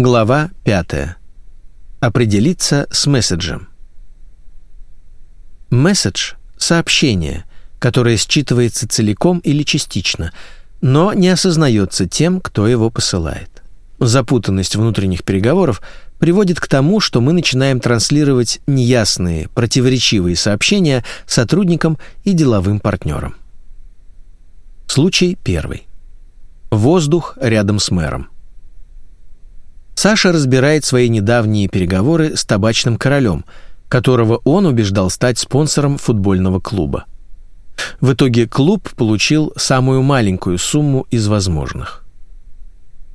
Глава 5. Определиться с месседжем. Месседж – сообщение, которое считывается целиком или частично, но не осознается тем, кто его посылает. Запутанность внутренних переговоров приводит к тому, что мы начинаем транслировать неясные, противоречивые сообщения сотрудникам и деловым партнерам. Случай первый. Воздух рядом с мэром. Саша разбирает свои недавние переговоры с табачным королем, которого он убеждал стать спонсором футбольного клуба. В итоге клуб получил самую маленькую сумму из возможных.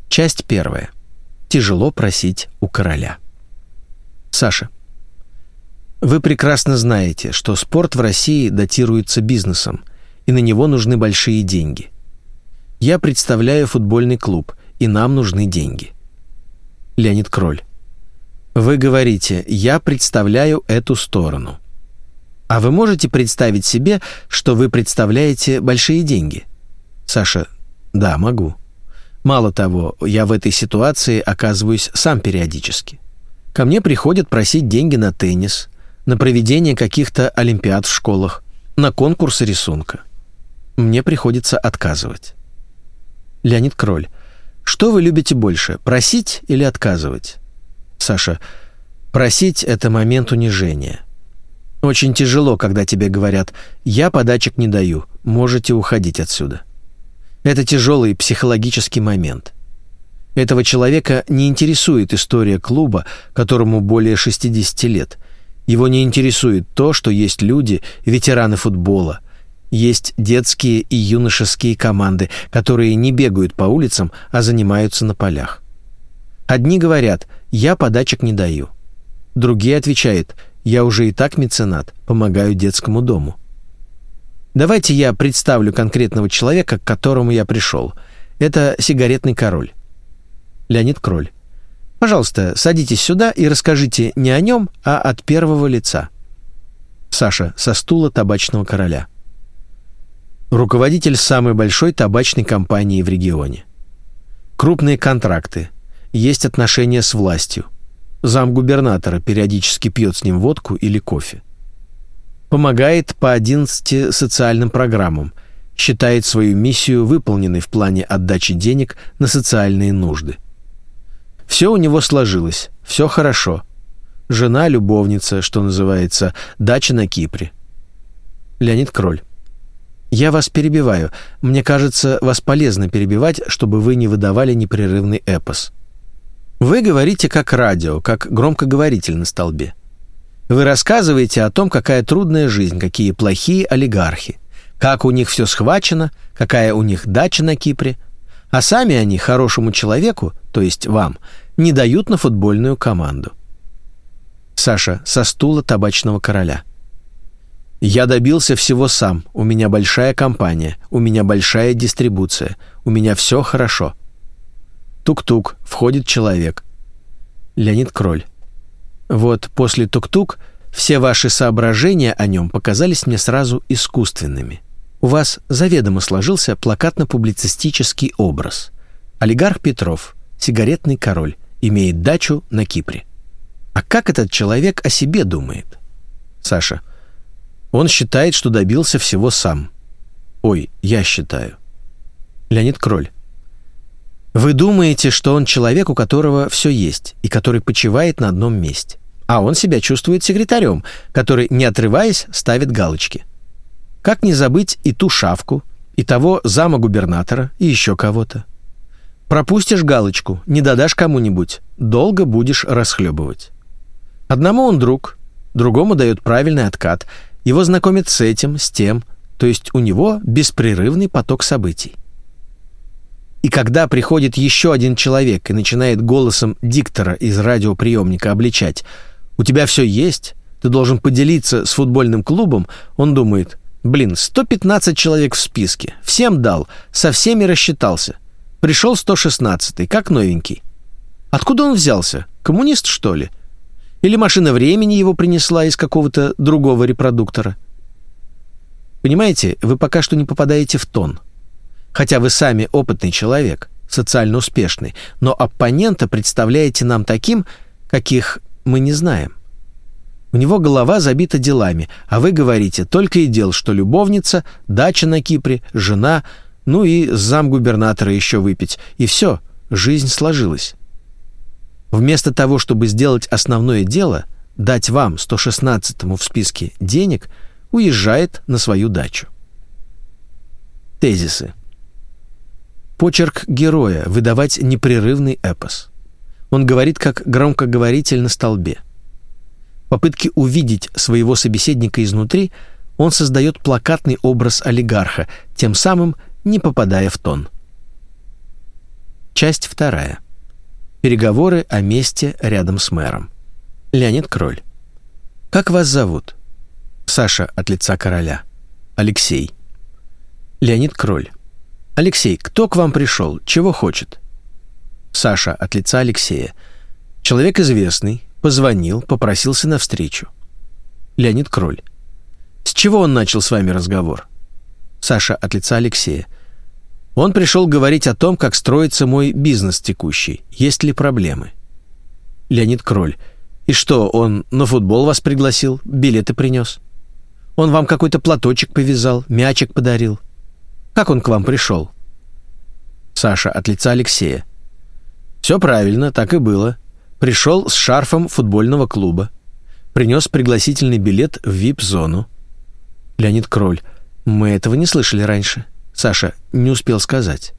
Часть первая. Тяжело просить у короля. Саша. Вы прекрасно знаете, что спорт в России датируется бизнесом, и на него нужны большие деньги. Я представляю футбольный клуб, и нам нужны деньги. Леонид Кроль. Вы говорите, я представляю эту сторону. А вы можете представить себе, что вы представляете большие деньги? Саша. Да, могу. Мало того, я в этой ситуации оказываюсь сам периодически. Ко мне приходят просить деньги на теннис, на проведение каких-то олимпиад в школах, на конкурсы рисунка. Мне приходится отказывать. Леонид Кроль. Что вы любите больше, просить или отказывать? Саша. Просить – это момент унижения. Очень тяжело, когда тебе говорят «я подачек не даю, можете уходить отсюда». Это тяжелый психологический момент. Этого человека не интересует история клуба, которому более 60 лет. Его не интересует то, что есть люди, ветераны футбола, есть детские и юношеские команды, которые не бегают по улицам, а занимаются на полях. Одни говорят «я подачек не даю». Другие отвечают «я уже и так меценат, помогаю детскому дому». Давайте я представлю конкретного человека, к которому я пришел. Это сигаретный король. Леонид Кроль. Пожалуйста, садитесь сюда и расскажите не о нем, а от первого лица. Саша со стула табачного короля. Руководитель самой большой табачной компании в регионе. Крупные контракты. Есть отношения с властью. Зам губернатора периодически пьет с ним водку или кофе помогает по 11 социальным программам, считает свою миссию выполненной в плане отдачи денег на социальные нужды. Все у него сложилось, все хорошо. Жена, любовница, что называется, дача на Кипре. Леонид Кроль. Я вас перебиваю. Мне кажется, вас полезно перебивать, чтобы вы не выдавали непрерывный эпос. Вы говорите как радио, как громкоговоритель на столбе. Вы рассказываете о том, какая трудная жизнь, какие плохие олигархи, как у них все схвачено, какая у них дача на Кипре, а сами они хорошему человеку, то есть вам, не дают на футбольную команду. Саша со стула табачного короля. Я добился всего сам. У меня большая компания, у меня большая дистрибуция, у меня все хорошо. Тук-тук, входит человек. Леонид Кроль. Вот после тук-тук все ваши соображения о нем показались мне сразу искусственными. У вас заведомо сложился плакатно-публицистический образ. Олигарх Петров, сигаретный король, имеет дачу на Кипре. А как этот человек о себе думает? Саша. Он считает, что добился всего сам. Ой, я считаю. Леонид Кроль. Вы думаете, что он человек, у которого все есть, и который почивает на одном месте. А он себя чувствует секретарем, который, не отрываясь, ставит галочки. Как не забыть и ту шавку, и того зама губернатора, и еще кого-то. Пропустишь галочку, не дадашь кому-нибудь, долго будешь расхлебывать. Одному он друг, другому дает правильный откат, его знакомят с этим, с тем, то есть у него беспрерывный поток событий. И когда приходит еще один человек и начинает голосом диктора из радиоприемника обличать «У тебя все есть, ты должен поделиться с футбольным клубом», он думает «Блин, 115 человек в списке, всем дал, со всеми рассчитался. Пришел 116 как новенький. Откуда он взялся? Коммунист, что ли? Или машина времени его принесла из какого-то другого репродуктора?» Понимаете, вы пока что не попадаете в тон – хотя вы сами опытный человек, социально успешный, но оппонента представляете нам таким, каких мы не знаем. У него голова забита делами, а вы говорите только и дел, что любовница, дача на Кипре, жена, ну и замгубернатора еще выпить, и все, жизнь сложилась. Вместо того, чтобы сделать основное дело, дать вам, 116-му в списке, денег, уезжает на свою дачу. Тезисы. Почерк героя – выдавать непрерывный эпос. Он говорит как громкоговоритель на столбе. попытке увидеть своего собеседника изнутри он создает плакатный образ олигарха, тем самым не попадая в тон. Часть вторая. Переговоры о месте рядом с мэром. Леонид Кроль. «Как вас зовут?» Саша от лица короля. Алексей. Леонид Кроль. «Алексей, кто к вам пришел? Чего хочет?» Саша от лица Алексея. «Человек известный. Позвонил, попросился на встречу». Леонид Кроль. «С чего он начал с вами разговор?» Саша от лица Алексея. Он пришел говорить о том, как строится мой бизнес текущий, есть ли проблемы. Леонид Кроль. И что, он на футбол вас пригласил, билеты принес? Он вам какой-то платочек повязал, мячик подарил? Как он к вам пришел? Саша от лица Алексея. Все правильно, так и было. Пришел с шарфом футбольного клуба. Принес пригласительный билет в вип-зону. Леонид Кроль. Мы этого не слышали раньше. Саша не успел сказать.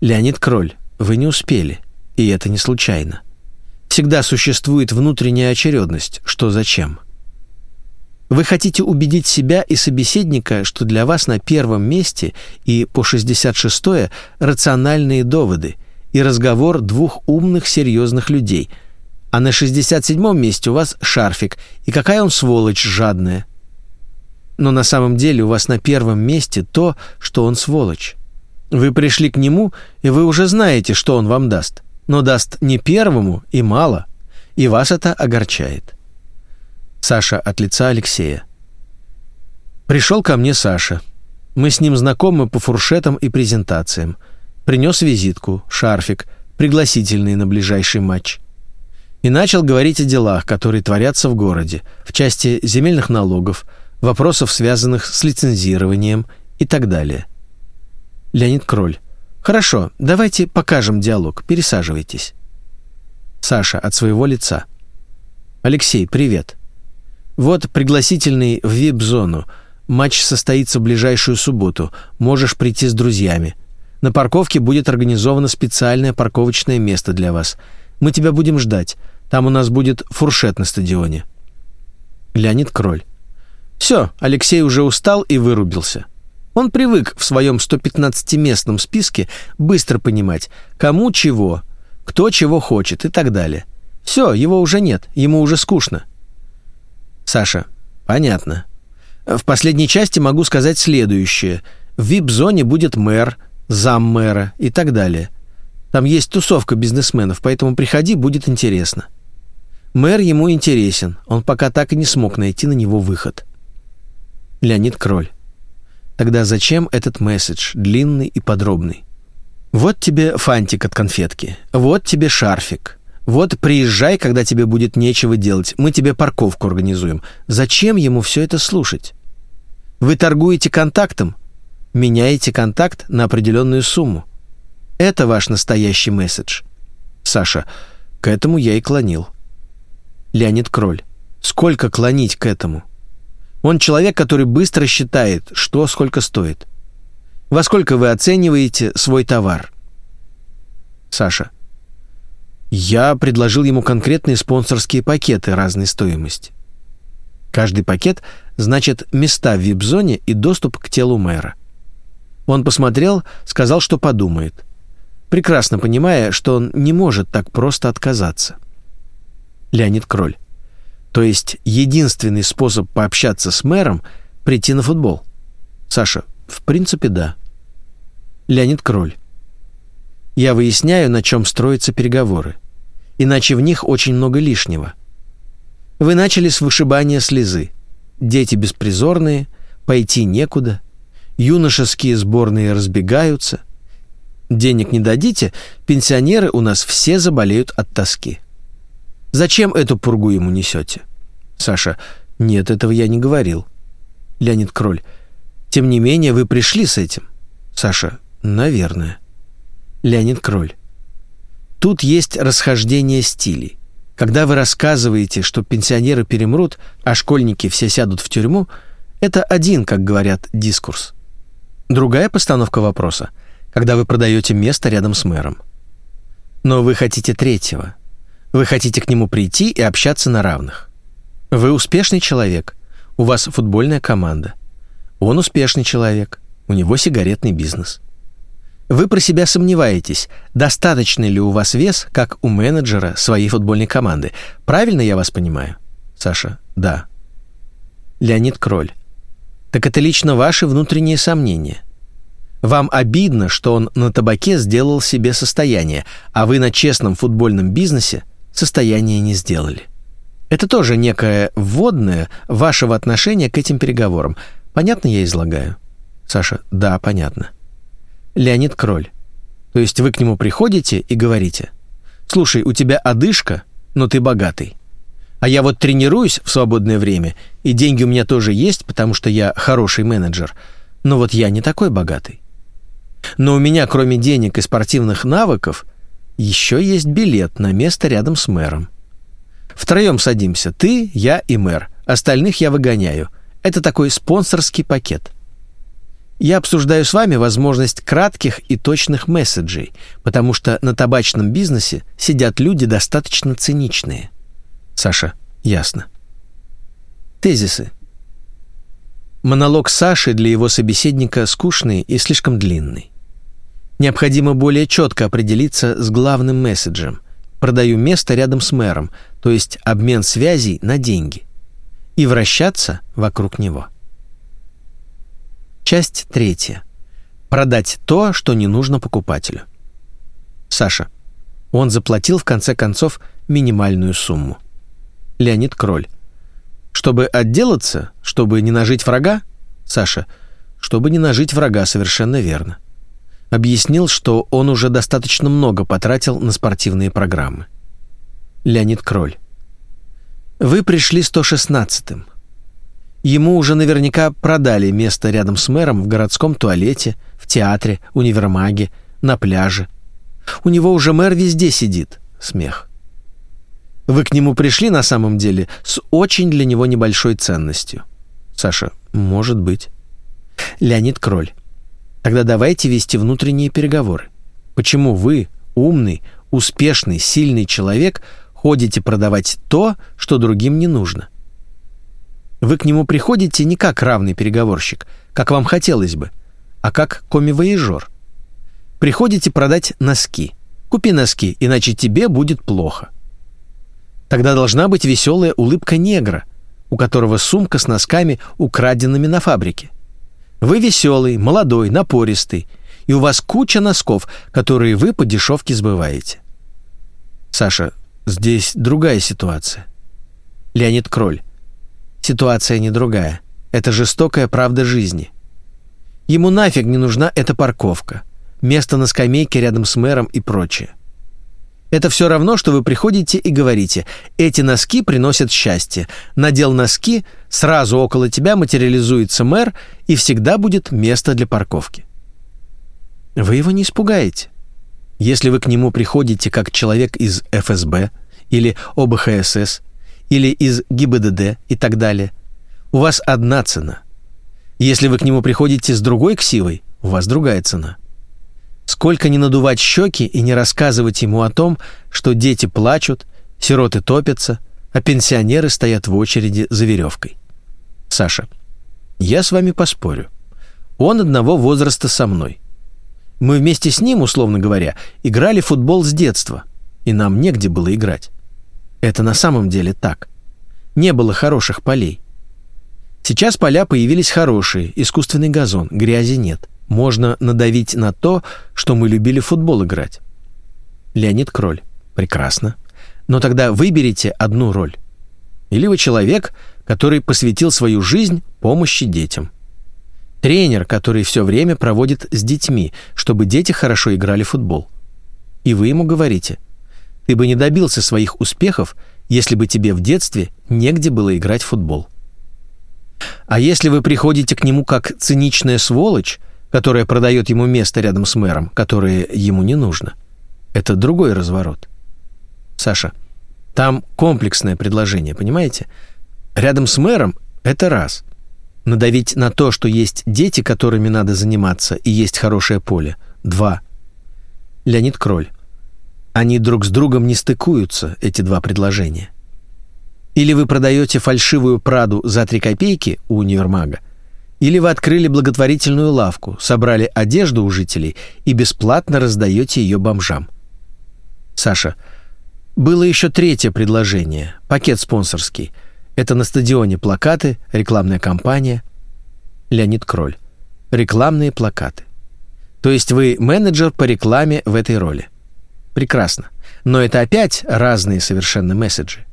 Леонид Кроль, вы не успели, и это не случайно. Всегда существует внутренняя очередность, что зачем. Вы хотите убедить себя и собеседника, что для вас на первом месте и по 66-е рациональные доводы и разговор двух умных серьезных людей, а на 67-м месте у вас шарфик, и какая он сволочь жадная – но на самом деле у вас на первом месте то, что он сволочь. Вы пришли к нему, и вы уже знаете, что он вам даст. Но даст не первому и мало, и вас это огорчает. Саша от лица Алексея. Пришел ко мне Саша. Мы с ним знакомы по фуршетам и презентациям. Принес визитку, шарфик, пригласительный на ближайший матч. И начал говорить о делах, которые творятся в городе, в части земельных налогов, вопросов, связанных с лицензированием и так далее. Леонид Кроль. Хорошо, давайте покажем диалог. Пересаживайтесь. Саша от своего лица. Алексей, привет. Вот пригласительный в вип-зону. Матч состоится в ближайшую субботу. Можешь прийти с друзьями. На парковке будет организовано специальное парковочное место для вас. Мы тебя будем ждать. Там у нас будет фуршет на стадионе. Леонид Кроль. Все, Алексей уже устал и вырубился. Он привык в своем 115-местном списке быстро понимать, кому чего, кто чего хочет и так далее. Все, его уже нет, ему уже скучно. Саша, понятно. В последней части могу сказать следующее. В вип-зоне будет мэр, зам мэра и так далее. Там есть тусовка бизнесменов, поэтому приходи, будет интересно. Мэр ему интересен, он пока так и не смог найти на него выход. Леонид Кроль. Тогда зачем этот месседж, длинный и подробный? Вот тебе фантик от конфетки, вот тебе шарфик, вот приезжай, когда тебе будет нечего делать, мы тебе парковку организуем. Зачем ему все это слушать? Вы торгуете контактом, меняете контакт на определенную сумму. Это ваш настоящий месседж. Саша, к этому я и клонил. Леонид Кроль. Сколько клонить к этому? Он человек, который быстро считает, что сколько стоит. Во сколько вы оцениваете свой товар? Саша. Я предложил ему конкретные спонсорские пакеты разной стоимости. Каждый пакет значит места в вип-зоне и доступ к телу мэра. Он посмотрел, сказал, что подумает, прекрасно понимая, что он не может так просто отказаться. Леонид Кроль. То есть единственный способ пообщаться с мэром — прийти на футбол. Саша, в принципе, да. Леонид Кроль. Я выясняю, на чем строятся переговоры. Иначе в них очень много лишнего. Вы начали с вышибания слезы. Дети беспризорные, пойти некуда. Юношеские сборные разбегаются. Денег не дадите, пенсионеры у нас все заболеют от тоски. Зачем эту пургу ему несете? Саша. Нет, этого я не говорил. Леонид Кроль. Тем не менее, вы пришли с этим. Саша. Наверное. Леонид Кроль. Тут есть расхождение стилей. Когда вы рассказываете, что пенсионеры перемрут, а школьники все сядут в тюрьму, это один, как говорят, дискурс. Другая постановка вопроса, когда вы продаете место рядом с мэром. Но вы хотите третьего. Вы хотите к нему прийти и общаться на равных. Вы успешный человек, у вас футбольная команда. Он успешный человек, у него сигаретный бизнес. Вы про себя сомневаетесь, достаточный ли у вас вес, как у менеджера своей футбольной команды. Правильно я вас понимаю? Саша. Да. Леонид Кроль. Так это лично ваши внутренние сомнения. Вам обидно, что он на табаке сделал себе состояние, а вы на честном футбольном бизнесе состояние не сделали. Это тоже некое вводное вашего отношения к этим переговорам. Понятно я излагаю? Саша. Да, понятно. Леонид Кроль. То есть вы к нему приходите и говорите, «Слушай, у тебя одышка, но ты богатый. А я вот тренируюсь в свободное время, и деньги у меня тоже есть, потому что я хороший менеджер, но вот я не такой богатый. Но у меня, кроме денег и спортивных навыков, еще есть билет на место рядом с мэром. Втроем садимся, ты, я и мэр. Остальных я выгоняю. Это такой спонсорский пакет. Я обсуждаю с вами возможность кратких и точных месседжей, потому что на табачном бизнесе сидят люди достаточно циничные. Саша, ясно. Тезисы. Монолог Саши для его собеседника скучный и слишком длинный. Необходимо более четко определиться с главным месседжем. Продаю место рядом с мэром, то есть обмен связей на деньги. И вращаться вокруг него. Часть третья. Продать то, что не нужно покупателю. Саша. Он заплатил в конце концов минимальную сумму. Леонид Кроль. Чтобы отделаться, чтобы не нажить врага? Саша. Чтобы не нажить врага, совершенно верно. Объяснил, что он уже достаточно много потратил на спортивные программы. Леонид Кроль. Вы пришли 116-м. Ему уже наверняка продали место рядом с мэром в городском туалете, в театре, универмаге, на пляже. У него уже мэр везде сидит. Смех. Вы к нему пришли на самом деле с очень для него небольшой ценностью. Саша, может быть. Леонид Кроль. Тогда давайте вести внутренние переговоры. Почему вы, умный, успешный, сильный человек, ходите продавать то, что другим не нужно? Вы к нему приходите не как равный переговорщик, как вам хотелось бы, а как коми-вояжер. Приходите продать носки. Купи носки, иначе тебе будет плохо. Тогда должна быть веселая улыбка негра, у которого сумка с носками, украденными на фабрике. Вы веселый, молодой, напористый, и у вас куча носков, которые вы по дешевке сбываете. Саша, здесь другая ситуация. Леонид Кроль. Ситуация не другая. Это жестокая правда жизни. Ему нафиг не нужна эта парковка, место на скамейке рядом с мэром и прочее. Это все равно, что вы приходите и говорите, эти носки приносят счастье. Надел носки, сразу около тебя материализуется мэр, и всегда будет место для парковки. Вы его не испугаете. Если вы к нему приходите как человек из ФСБ или ОБХСС или из ГИБДД и так далее. У вас одна цена. Если вы к нему приходите с другой ксивой, у вас другая цена. Сколько не надувать щеки и не рассказывать ему о том, что дети плачут, сироты топятся, а пенсионеры стоят в очереди за веревкой. Саша, я с вами поспорю. Он одного возраста со мной. Мы вместе с ним, условно говоря, играли в футбол с детства, и нам негде было играть. Это на самом деле так. Не было хороших полей. Сейчас поля появились хорошие, искусственный газон, грязи нет. Можно надавить на то, что мы любили в футбол играть. Леонид Кроль. Прекрасно. Но тогда выберите одну роль. Или вы человек, который посвятил свою жизнь помощи детям. Тренер, который все время проводит с детьми, чтобы дети хорошо играли в футбол. И вы ему говорите, ты бы не добился своих успехов, если бы тебе в детстве негде было играть в футбол. А если вы приходите к нему как циничная сволочь, которая продает ему место рядом с мэром, которое ему не нужно, это другой разворот. Саша, там комплексное предложение, понимаете? Рядом с мэром – это раз. Надавить на то, что есть дети, которыми надо заниматься, и есть хорошее поле – два. Леонид Кроль. Они друг с другом не стыкуются, эти два предложения. Или вы продаете фальшивую Праду за три копейки у универмага, или вы открыли благотворительную лавку, собрали одежду у жителей и бесплатно раздаете ее бомжам. Саша, было еще третье предложение, пакет спонсорский. Это на стадионе плакаты, рекламная кампания. Леонид Кроль. Рекламные плакаты. То есть вы менеджер по рекламе в этой роли. Прекрасно. Но это опять разные совершенно месседжи.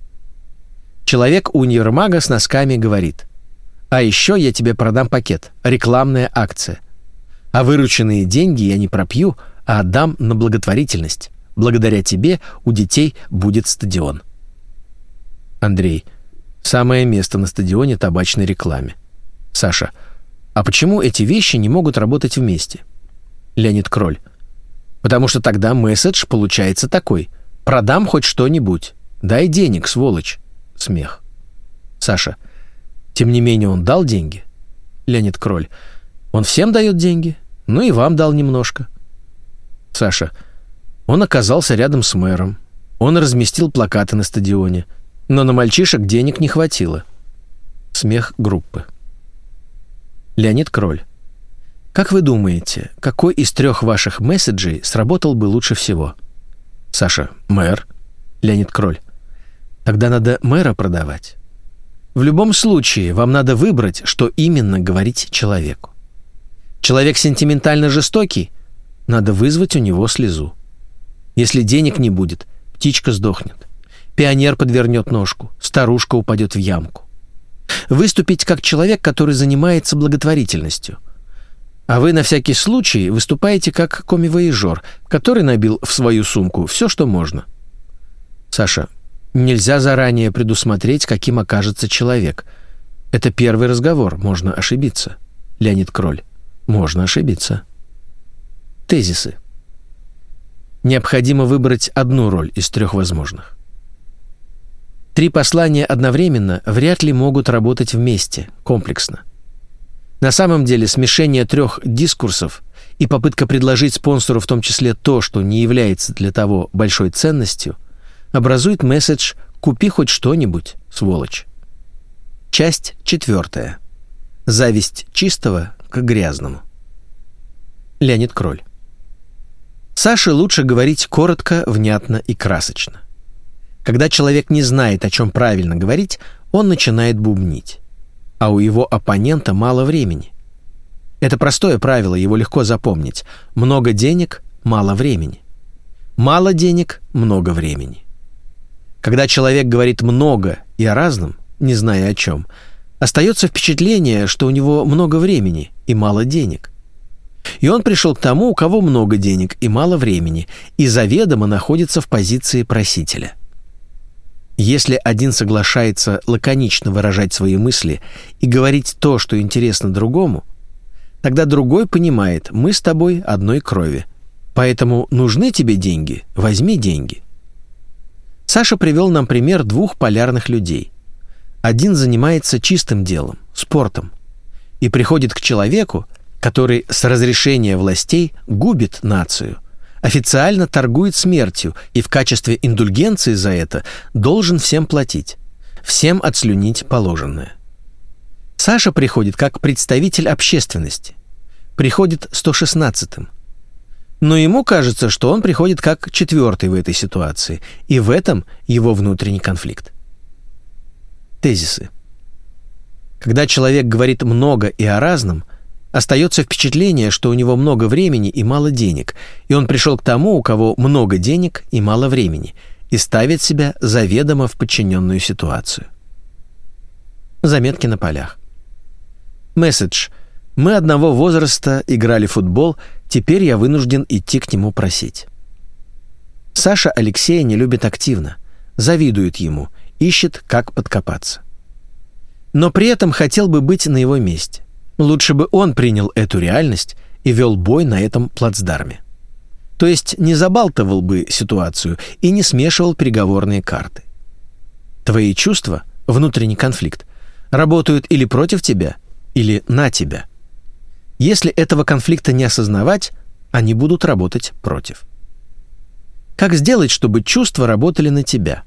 Человек у универмага с носками говорит, «А еще я тебе продам пакет, рекламная акция. А вырученные деньги я не пропью, а отдам на благотворительность. Благодаря тебе у детей будет стадион». Андрей, самое место на стадионе табачной рекламе. Саша, а почему эти вещи не могут работать вместе? Леонид Кроль, Потому что тогда месседж получается такой. Продам хоть что-нибудь. Дай денег, сволочь. Смех. Саша. Тем не менее он дал деньги. Леонид Кроль. Он всем дает деньги. Ну и вам дал немножко. Саша. Он оказался рядом с мэром. Он разместил плакаты на стадионе. Но на мальчишек денег не хватило. Смех группы. Леонид Кроль. Как вы думаете, какой из трех ваших месседжей сработал бы лучше всего? Саша, мэр. Леонид Кроль. Тогда надо мэра продавать. В любом случае, вам надо выбрать, что именно говорить человеку. Человек сентиментально жестокий, надо вызвать у него слезу. Если денег не будет, птичка сдохнет. Пионер подвернет ножку, старушка упадет в ямку. Выступить как человек, который занимается благотворительностью – а вы на всякий случай выступаете как коми-вояжер, который набил в свою сумку все, что можно. Саша, нельзя заранее предусмотреть, каким окажется человек. Это первый разговор, можно ошибиться. Леонид Кроль. Можно ошибиться. Тезисы. Необходимо выбрать одну роль из трех возможных. Три послания одновременно вряд ли могут работать вместе, комплексно. На самом деле смешение трех дискурсов и попытка предложить спонсору в том числе то, что не является для того большой ценностью, образует месседж «Купи хоть что-нибудь, сволочь». Часть четвертая. Зависть чистого к грязному. Леонид Кроль. Саше лучше говорить коротко, внятно и красочно. Когда человек не знает, о чем правильно говорить, он начинает бубнить а у его оппонента мало времени. Это простое правило, его легко запомнить. Много денег – мало времени. Мало денег – много времени. Когда человек говорит много и о разном, не зная о чем, остается впечатление, что у него много времени и мало денег. И он пришел к тому, у кого много денег и мало времени, и заведомо находится в позиции просителя – если один соглашается лаконично выражать свои мысли и говорить то, что интересно другому, тогда другой понимает, мы с тобой одной крови. Поэтому нужны тебе деньги, возьми деньги. Саша привел нам пример двух полярных людей. Один занимается чистым делом, спортом, и приходит к человеку, который с разрешения властей губит нацию – официально торгует смертью и в качестве индульгенции за это должен всем платить, всем отслюнить положенное. Саша приходит как представитель общественности, приходит 116-м. Но ему кажется, что он приходит как четвертый в этой ситуации, и в этом его внутренний конфликт. Тезисы. Когда человек говорит много и о разном, Остается впечатление, что у него много времени и мало денег, и он пришел к тому, у кого много денег и мало времени, и ставит себя заведомо в подчиненную ситуацию. Заметки на полях. Месседж. Мы одного возраста играли в футбол, теперь я вынужден идти к нему просить. Саша Алексея не любит активно, завидует ему, ищет, как подкопаться. Но при этом хотел бы быть на его месте. Лучше бы он принял эту реальность и вел бой на этом плацдарме. То есть не забалтывал бы ситуацию и не смешивал переговорные карты. Твои чувства, внутренний конфликт, работают или против тебя, или на тебя – если этого конфликта не осознавать, они будут работать против. Как сделать, чтобы чувства работали на тебя?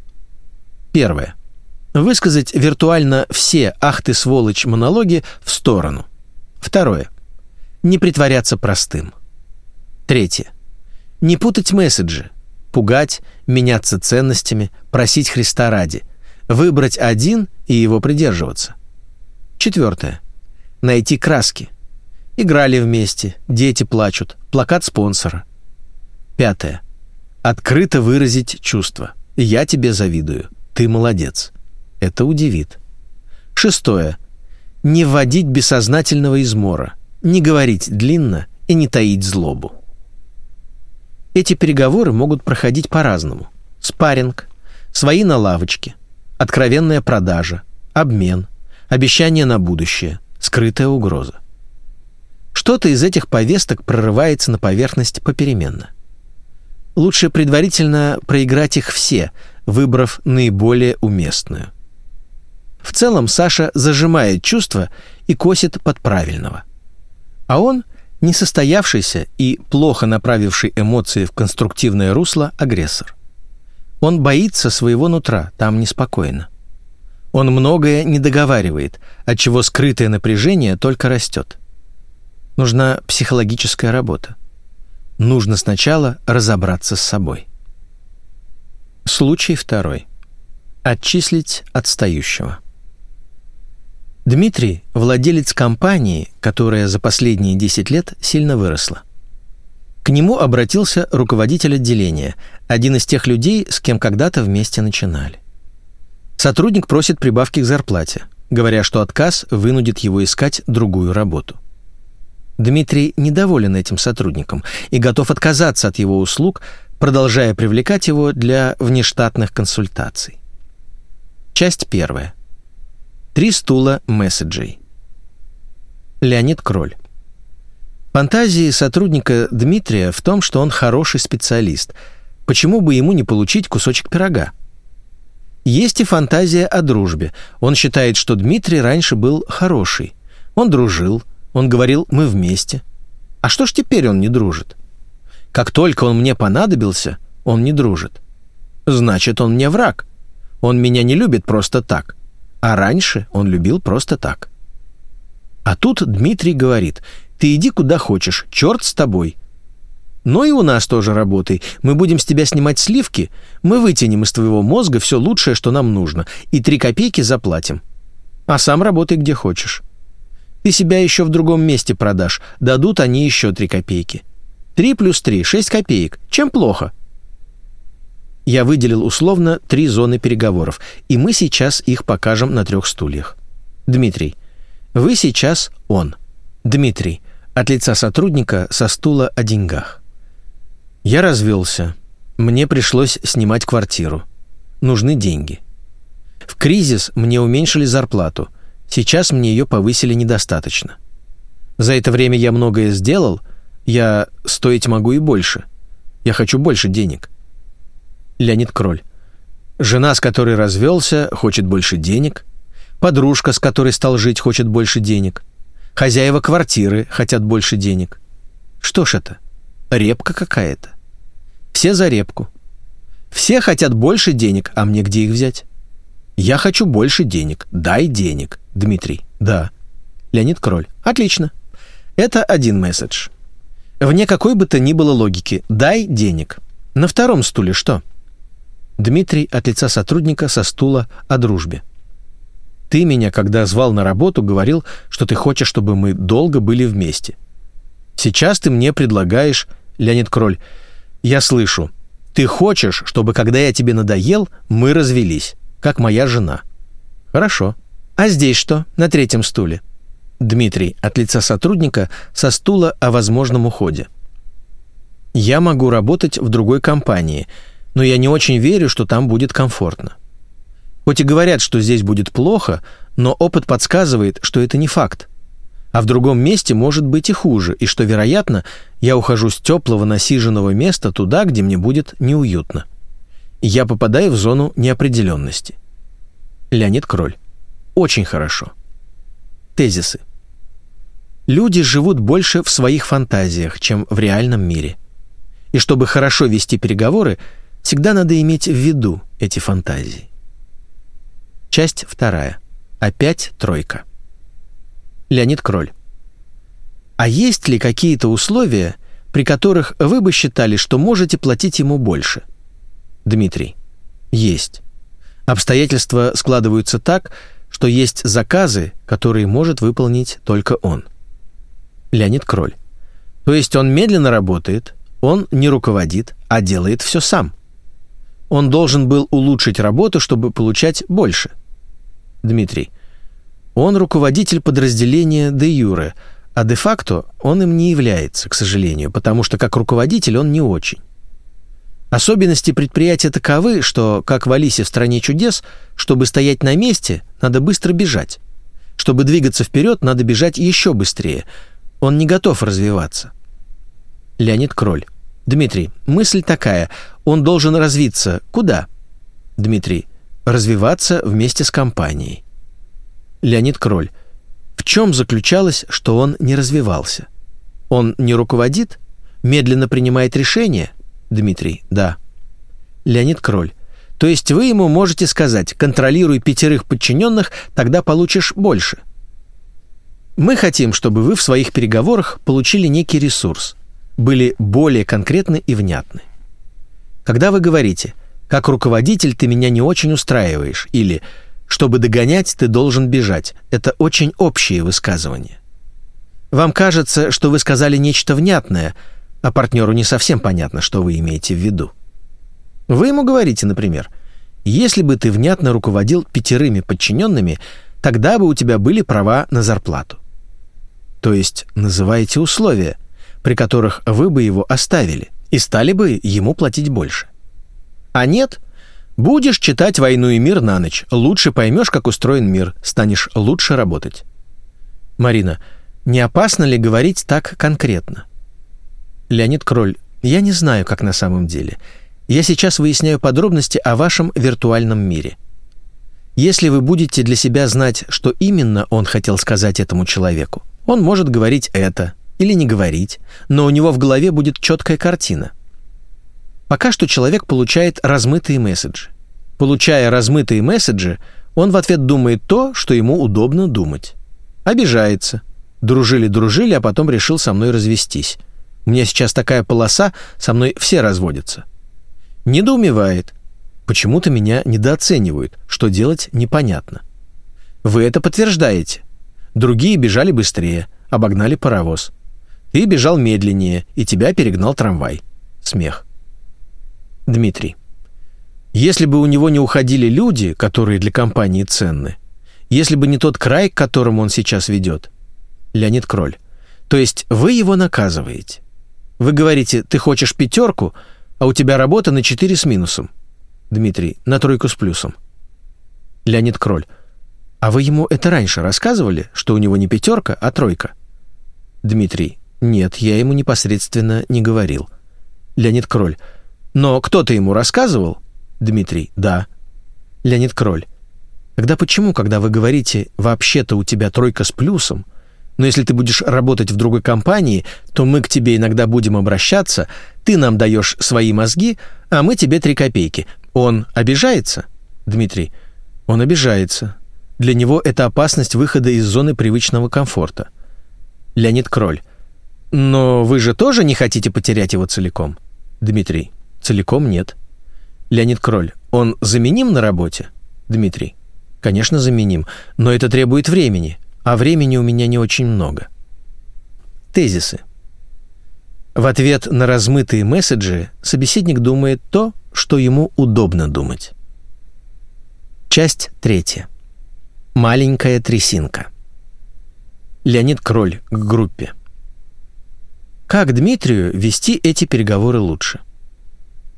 Первое. Высказать виртуально все «ах ты сволочь» монологи в сторону. Второе. Не притворяться простым. Третье. Не путать месседжи. Пугать, меняться ценностями, просить Христа ради. Выбрать один и его придерживаться. Четвертое. Найти краски. Играли вместе, дети плачут, плакат спонсора. Пятое. Открыто выразить чувства. Я тебе завидую. Ты молодец. Это удивит. Шестое. Не вводить бессознательного измора. Не говорить длинно и не таить злобу. Эти переговоры могут проходить по-разному. Спарринг, свои на лавочке, откровенная продажа, обмен, обещание на будущее, скрытая угроза. Что-то из этих повесток прорывается на поверхность попеременно. Лучше предварительно проиграть их все, выбрав наиболее уместную. В целом Саша зажимает чувства и косит под правильного. А он – несостоявшийся и плохо направивший эмоции в конструктивное русло агрессор. Он боится своего нутра, там неспокойно. Он многое не договаривает, отчего скрытое напряжение только растет. Нужна психологическая работа. Нужно сначала разобраться с собой. Случай второй. Отчислить отстающего. Дмитрий – владелец компании, которая за последние 10 лет сильно выросла. К нему обратился руководитель отделения, один из тех людей, с кем когда-то вместе начинали. Сотрудник просит прибавки к зарплате, говоря, что отказ вынудит его искать другую работу. Дмитрий недоволен этим сотрудником и готов отказаться от его услуг, продолжая привлекать его для внештатных консультаций. Часть первая. Три стула месседжей. Леонид Кроль. Фантазии сотрудника Дмитрия в том, что он хороший специалист. Почему бы ему не получить кусочек пирога? Есть и фантазия о дружбе. Он считает, что Дмитрий раньше был хороший. Он дружил, он говорил «мы вместе». А что ж теперь он не дружит? Как только он мне понадобился, он не дружит. Значит, он мне враг. Он меня не любит просто так. А раньше он любил просто так. А тут Дмитрий говорит, ты иди куда хочешь, черт с тобой. Но и у нас тоже работай. Мы будем с тебя снимать сливки, мы вытянем из твоего мозга все лучшее, что нам нужно, и три копейки заплатим. А сам работай где хочешь. Ты себя еще в другом месте продашь, дадут они еще три копейки. Три плюс три — шесть копеек. Чем плохо? Я выделил условно три зоны переговоров, и мы сейчас их покажем на трех стульях. Дмитрий, вы сейчас он. Дмитрий, от лица сотрудника со стула о деньгах. Я развелся. Мне пришлось снимать квартиру. Нужны деньги. В кризис мне уменьшили зарплату. Сейчас мне ее повысили недостаточно. За это время я многое сделал, я стоить могу и больше. Я хочу больше денег. Леонид Кроль. Жена, с которой развелся, хочет больше денег. Подружка, с которой стал жить, хочет больше денег. Хозяева квартиры хотят больше денег. Что ж это? Репка какая-то. Все за репку. Все хотят больше денег, а мне где их взять? Я хочу больше денег. Дай денег. Дмитрий. Да. Леонид Кроль. Отлично. Это один месседж. Вне какой бы то ни было логики. Дай денег. На втором стуле что? Дмитрий от лица сотрудника со стула о дружбе. Ты меня, когда звал на работу, говорил, что ты хочешь, чтобы мы долго были вместе. Сейчас ты мне предлагаешь, Леонид Кроль, я слышу, ты хочешь, чтобы, когда я тебе надоел, мы развелись, как моя жена. Хорошо. А здесь что, на третьем стуле? Дмитрий от лица сотрудника со стула о возможном уходе. Я могу работать в другой компании, но я не очень верю, что там будет комфортно. Хоть и говорят, что здесь будет плохо, но опыт подсказывает, что это не факт. А в другом месте может быть и хуже, и что, вероятно, я ухожу с теплого насиженного места туда, где мне будет неуютно. Я попадаю в зону неопределенности. Леонид Кроль. Очень хорошо. Тезисы. Люди живут больше в своих фантазиях, чем в реальном мире. И чтобы хорошо вести переговоры, всегда надо иметь в виду эти фантазии. Часть вторая. Опять тройка. Леонид Кроль. А есть ли какие-то условия, при которых вы бы считали, что можете платить ему больше? Дмитрий. Есть. Обстоятельства складываются так, что есть заказы, которые может выполнить только он. Леонид Кроль. То есть он медленно работает, он не руководит, а делает все сам. Он должен был улучшить работу, чтобы получать больше. Дмитрий. Он руководитель подразделения де юре, а де-факто он им не является, к сожалению, потому что как руководитель он не очень. Особенности предприятия таковы, что, как в Алисе в «Стране чудес», чтобы стоять на месте, надо быстро бежать. Чтобы двигаться вперед, надо бежать еще быстрее. Он не готов развиваться. Леонид Кроль. Дмитрий, мысль такая. Он должен развиться. Куда? Дмитрий. Развиваться вместе с компанией. Леонид Кроль. В чем заключалось, что он не развивался? Он не руководит? Медленно принимает решения? Дмитрий. Да. Леонид Кроль. То есть вы ему можете сказать «контролируй пятерых подчиненных, тогда получишь больше». Мы хотим, чтобы вы в своих переговорах получили некий ресурс, были более конкретны и внятны. Когда вы говорите «как руководитель ты меня не очень устраиваешь» или «чтобы догонять, ты должен бежать», это очень общие высказывания. Вам кажется, что вы сказали нечто внятное, а партнеру не совсем понятно, что вы имеете в виду. Вы ему говорите, например, «Если бы ты внятно руководил пятерыми подчиненными, тогда бы у тебя были права на зарплату». То есть называете условия, при которых вы бы его оставили и стали бы ему платить больше. А нет, будешь читать «Войну и мир» на ночь, лучше поймешь, как устроен мир, станешь лучше работать. Марина, не опасно ли говорить так конкретно? Леонид Кроль, я не знаю, как на самом деле. Я сейчас выясняю подробности о вашем виртуальном мире. Если вы будете для себя знать, что именно он хотел сказать этому человеку, он может говорить это или не говорить, но у него в голове будет четкая картина. Пока что человек получает размытые месседжи. Получая размытые месседжи, он в ответ думает то, что ему удобно думать. Обижается. Дружили-дружили, а потом решил со мной развестись. Меня сейчас такая полоса, со мной все разводятся. Недоумевает. Почему-то меня недооценивают, что делать непонятно. Вы это подтверждаете. Другие бежали быстрее, обогнали паровоз. Ты бежал медленнее, и тебя перегнал трамвай. Смех. Дмитрий. Если бы у него не уходили люди, которые для компании ценны, если бы не тот край, к которому он сейчас ведет. Леонид Кроль. То есть вы его наказываете. Вы говорите, ты хочешь пятерку, а у тебя работа на 4 с минусом. Дмитрий, на тройку с плюсом. Леонид Кроль. А вы ему это раньше рассказывали, что у него не пятерка, а тройка? Дмитрий. Нет, я ему непосредственно не говорил. Леонид Кроль. Но кто-то ему рассказывал? Дмитрий. Да. Леонид Кроль. Тогда почему, когда вы говорите «вообще-то у тебя тройка с плюсом», но если ты будешь работать в другой компании, то мы к тебе иногда будем обращаться, ты нам даешь свои мозги, а мы тебе три копейки. Он обижается? Дмитрий. Он обижается. Для него это опасность выхода из зоны привычного комфорта. Леонид Кроль. Но вы же тоже не хотите потерять его целиком? Дмитрий. Целиком нет. Леонид Кроль. Он заменим на работе? Дмитрий. Конечно, заменим, но это требует времени а времени у меня не очень много. Тезисы. В ответ на размытые месседжи собеседник думает то, что ему удобно думать. Часть третья. Маленькая трясинка. Леонид Кроль к группе. Как Дмитрию вести эти переговоры лучше?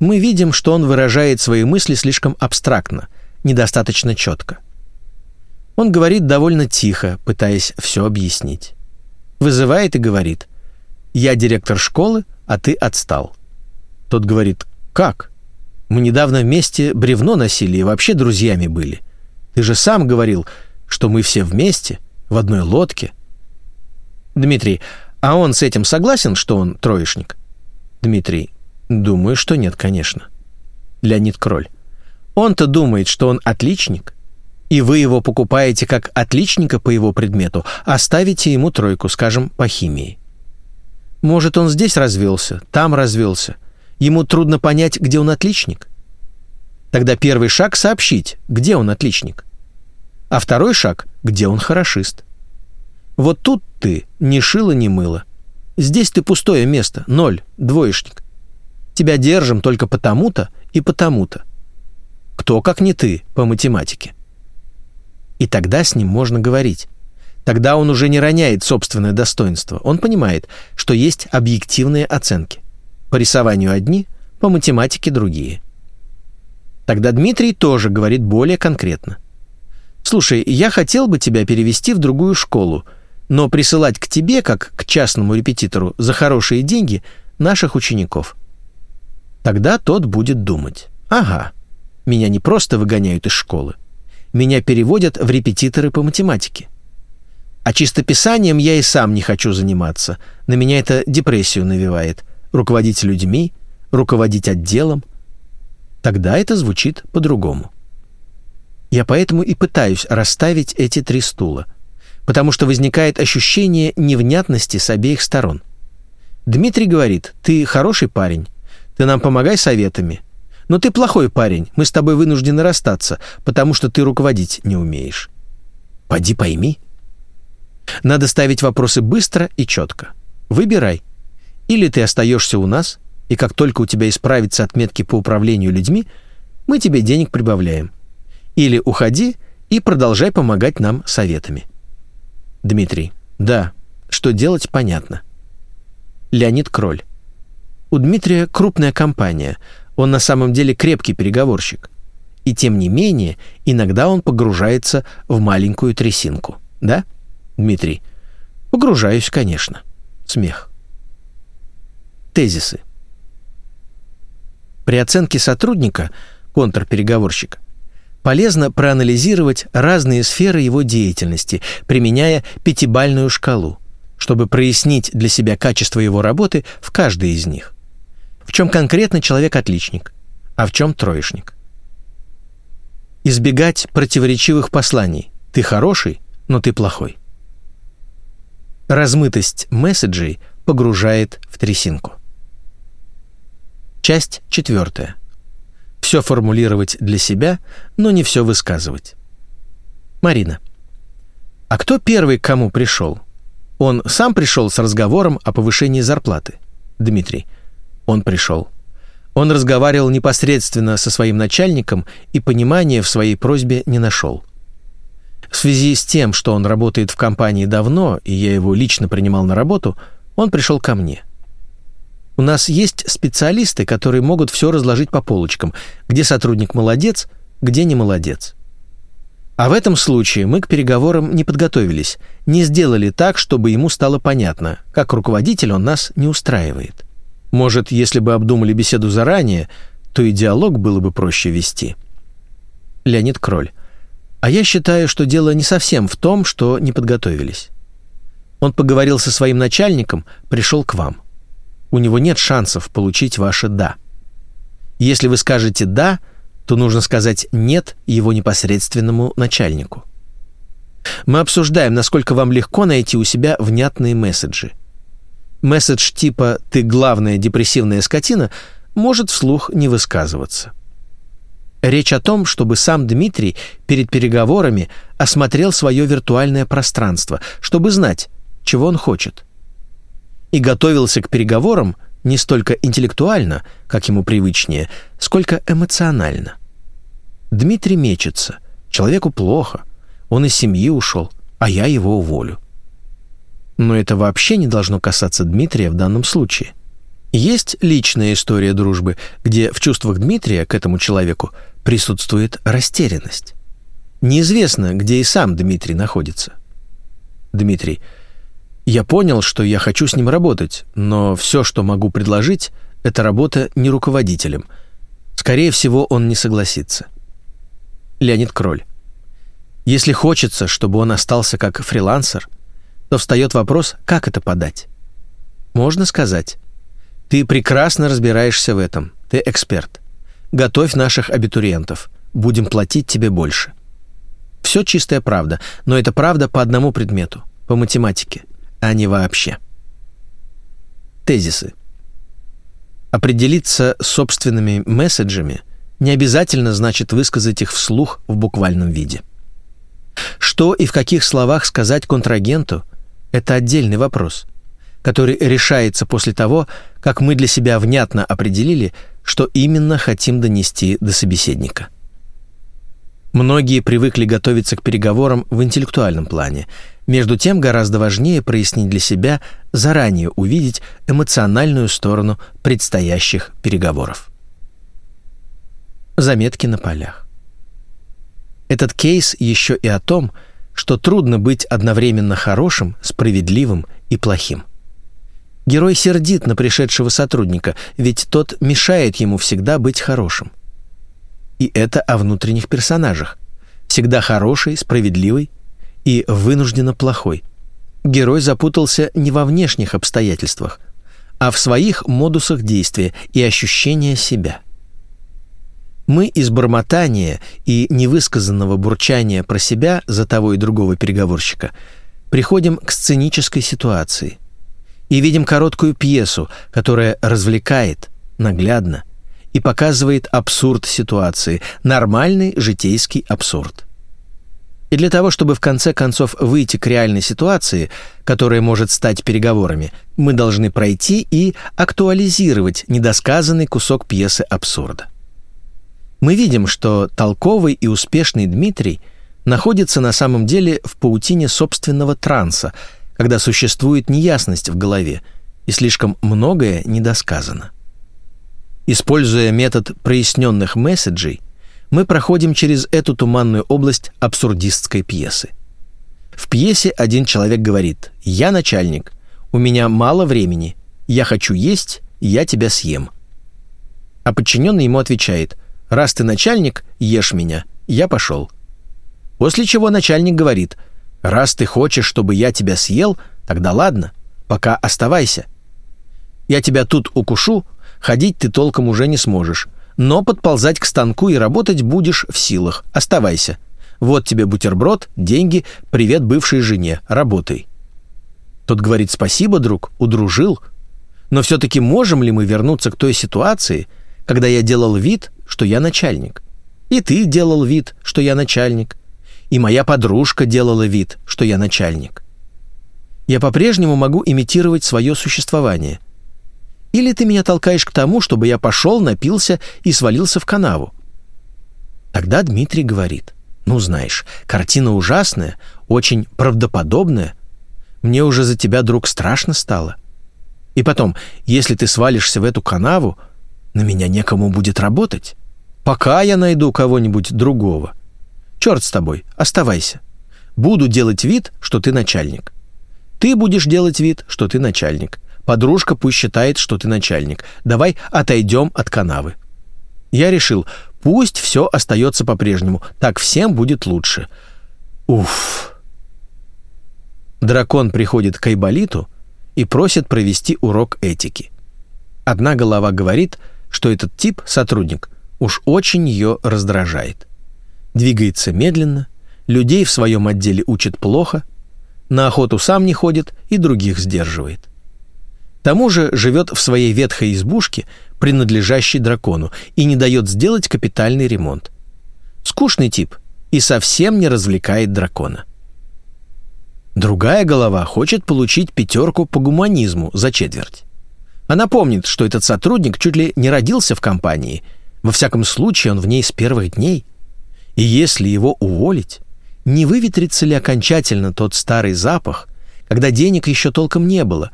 Мы видим, что он выражает свои мысли слишком абстрактно, недостаточно четко. Он говорит довольно тихо, пытаясь все объяснить. Вызывает и говорит «Я директор школы, а ты отстал». Тот говорит «Как? Мы недавно вместе бревно носили и вообще друзьями были. Ты же сам говорил, что мы все вместе, в одной лодке». Дмитрий, а он с этим согласен, что он троечник? Дмитрий, думаю, что нет, конечно. Леонид Кроль, он-то думает, что он отличник, и вы его покупаете как отличника по его предмету, а ставите ему тройку, скажем, по химии. Может, он здесь развелся, там развелся. Ему трудно понять, где он отличник? Тогда первый шаг — сообщить, где он отличник. А второй шаг — где он хорошист. Вот тут ты ни шило, ни мыло. Здесь ты пустое место, ноль, двоечник. Тебя держим только потому-то и потому-то. Кто, как не ты, по математике? И тогда с ним можно говорить. Тогда он уже не роняет собственное достоинство. Он понимает, что есть объективные оценки. По рисованию одни, по математике другие. Тогда Дмитрий тоже говорит более конкретно. «Слушай, я хотел бы тебя перевести в другую школу, но присылать к тебе, как к частному репетитору, за хорошие деньги наших учеников. Тогда тот будет думать, ага, меня не просто выгоняют из школы, меня переводят в репетиторы по математике. А чистописанием я и сам не хочу заниматься, на меня это депрессию навевает, руководить людьми, руководить отделом. Тогда это звучит по-другому. Я поэтому и пытаюсь расставить эти три стула – потому что возникает ощущение невнятности с обеих сторон. Дмитрий говорит, ты хороший парень, ты нам помогай советами. Но ты плохой парень, мы с тобой вынуждены расстаться, потому что ты руководить не умеешь. Поди пойми. Надо ставить вопросы быстро и четко. Выбирай. Или ты остаешься у нас, и как только у тебя исправятся отметки по управлению людьми, мы тебе денег прибавляем. Или уходи и продолжай помогать нам советами. Дмитрий. Да, что делать, понятно. Леонид Кроль. У Дмитрия крупная компания. Он на самом деле крепкий переговорщик. И тем не менее, иногда он погружается в маленькую трясинку. Да? Дмитрий. Погружаюсь, конечно. Смех. Тезисы. При оценке сотрудника, контрпереговорщика, полезно проанализировать разные сферы его деятельности, применяя пятибальную шкалу, чтобы прояснить для себя качество его работы в каждой из них. В чем конкретно человек отличник, а в чем троечник. Избегать противоречивых посланий «ты хороший, но ты плохой». Размытость месседжей погружает в трясинку. Часть четвертая все формулировать для себя, но не все высказывать. Марина. А кто первый к кому пришел? Он сам пришел с разговором о повышении зарплаты. Дмитрий. Он пришел. Он разговаривал непосредственно со своим начальником и понимания в своей просьбе не нашел. В связи с тем, что он работает в компании давно, и я его лично принимал на работу, он пришел ко мне. У нас есть специалисты, которые могут все разложить по полочкам, где сотрудник молодец, где не молодец. А в этом случае мы к переговорам не подготовились, не сделали так, чтобы ему стало понятно, как руководитель он нас не устраивает. Может, если бы обдумали беседу заранее, то и диалог было бы проще вести. Леонид Кроль. А я считаю, что дело не совсем в том, что не подготовились. Он поговорил со своим начальником, пришел к вам у него нет шансов получить ваше «да». Если вы скажете «да», то нужно сказать «нет» его непосредственному начальнику. Мы обсуждаем, насколько вам легко найти у себя внятные месседжи. Месседж типа «ты главная депрессивная скотина» может вслух не высказываться. Речь о том, чтобы сам Дмитрий перед переговорами осмотрел свое виртуальное пространство, чтобы знать, чего он хочет и готовился к переговорам не столько интеллектуально, как ему привычнее, сколько эмоционально. Дмитрий мечется. Человеку плохо. Он из семьи ушел, а я его уволю. Но это вообще не должно касаться Дмитрия в данном случае. Есть личная история дружбы, где в чувствах Дмитрия к этому человеку присутствует растерянность. Неизвестно, где и сам Дмитрий находится. Дмитрий. Я понял, что я хочу с ним работать, но все, что могу предложить, это работа не руководителем. Скорее всего, он не согласится. Леонид Кроль. Если хочется, чтобы он остался как фрилансер, то встает вопрос, как это подать. Можно сказать, ты прекрасно разбираешься в этом, ты эксперт. Готовь наших абитуриентов, будем платить тебе больше. Все чистая правда, но это правда по одному предмету, по математике, а не вообще. Тезисы. Определиться собственными месседжами не обязательно значит высказать их вслух в буквальном виде. Что и в каких словах сказать контрагенту – это отдельный вопрос, который решается после того, как мы для себя внятно определили, что именно хотим донести до собеседника. Многие привыкли готовиться к переговорам в интеллектуальном плане. Между тем гораздо важнее прояснить для себя, заранее увидеть эмоциональную сторону предстоящих переговоров. Заметки на полях. Этот кейс еще и о том, что трудно быть одновременно хорошим, справедливым и плохим. Герой сердит на пришедшего сотрудника, ведь тот мешает ему всегда быть хорошим. И это о внутренних персонажах. Всегда хороший, справедливый и вынужденно плохой. Герой запутался не во внешних обстоятельствах, а в своих модусах действия и ощущения себя. Мы из бормотания и невысказанного бурчания про себя за того и другого переговорщика приходим к сценической ситуации и видим короткую пьесу, которая развлекает, наглядно, и показывает абсурд ситуации, нормальный житейский абсурд. И для того, чтобы в конце концов выйти к реальной ситуации, которая может стать переговорами, мы должны пройти и актуализировать недосказанный кусок пьесы абсурда. Мы видим, что толковый и успешный Дмитрий находится на самом деле в паутине собственного транса, когда существует неясность в голове и слишком многое недосказано. Используя метод проясненных месседжей, мы проходим через эту туманную область абсурдистской пьесы. В пьесе один человек говорит «Я начальник, у меня мало времени, я хочу есть, я тебя съем». А подчиненный ему отвечает «Раз ты начальник, ешь меня, я пошел». После чего начальник говорит «Раз ты хочешь, чтобы я тебя съел, тогда ладно, пока оставайся. Я тебя тут укушу, Ходить ты толком уже не сможешь. Но подползать к станку и работать будешь в силах. Оставайся. Вот тебе бутерброд, деньги, привет бывшей жене. Работай. Тот говорит «Спасибо, друг, удружил». Но все-таки можем ли мы вернуться к той ситуации, когда я делал вид, что я начальник? И ты делал вид, что я начальник. И моя подружка делала вид, что я начальник. Я по-прежнему могу имитировать свое существование – или ты меня толкаешь к тому, чтобы я пошел, напился и свалился в канаву?» Тогда Дмитрий говорит, «Ну, знаешь, картина ужасная, очень правдоподобная. Мне уже за тебя, друг, страшно стало. И потом, если ты свалишься в эту канаву, на меня некому будет работать. Пока я найду кого-нибудь другого. Черт с тобой, оставайся. Буду делать вид, что ты начальник. Ты будешь делать вид, что ты начальник. Подружка пусть считает, что ты начальник. Давай отойдем от канавы. Я решил, пусть все остается по-прежнему. Так всем будет лучше. Уф. Дракон приходит к Айболиту и просит провести урок этики. Одна голова говорит, что этот тип, сотрудник, уж очень ее раздражает. Двигается медленно, людей в своем отделе учит плохо, на охоту сам не ходит и других сдерживает тому же живет в своей ветхой избушке, принадлежащей дракону, и не дает сделать капитальный ремонт. Скучный тип и совсем не развлекает дракона. Другая голова хочет получить пятерку по гуманизму за четверть. Она помнит, что этот сотрудник чуть ли не родился в компании, во всяком случае он в ней с первых дней. И если его уволить, не выветрится ли окончательно тот старый запах, когда денег еще толком не было,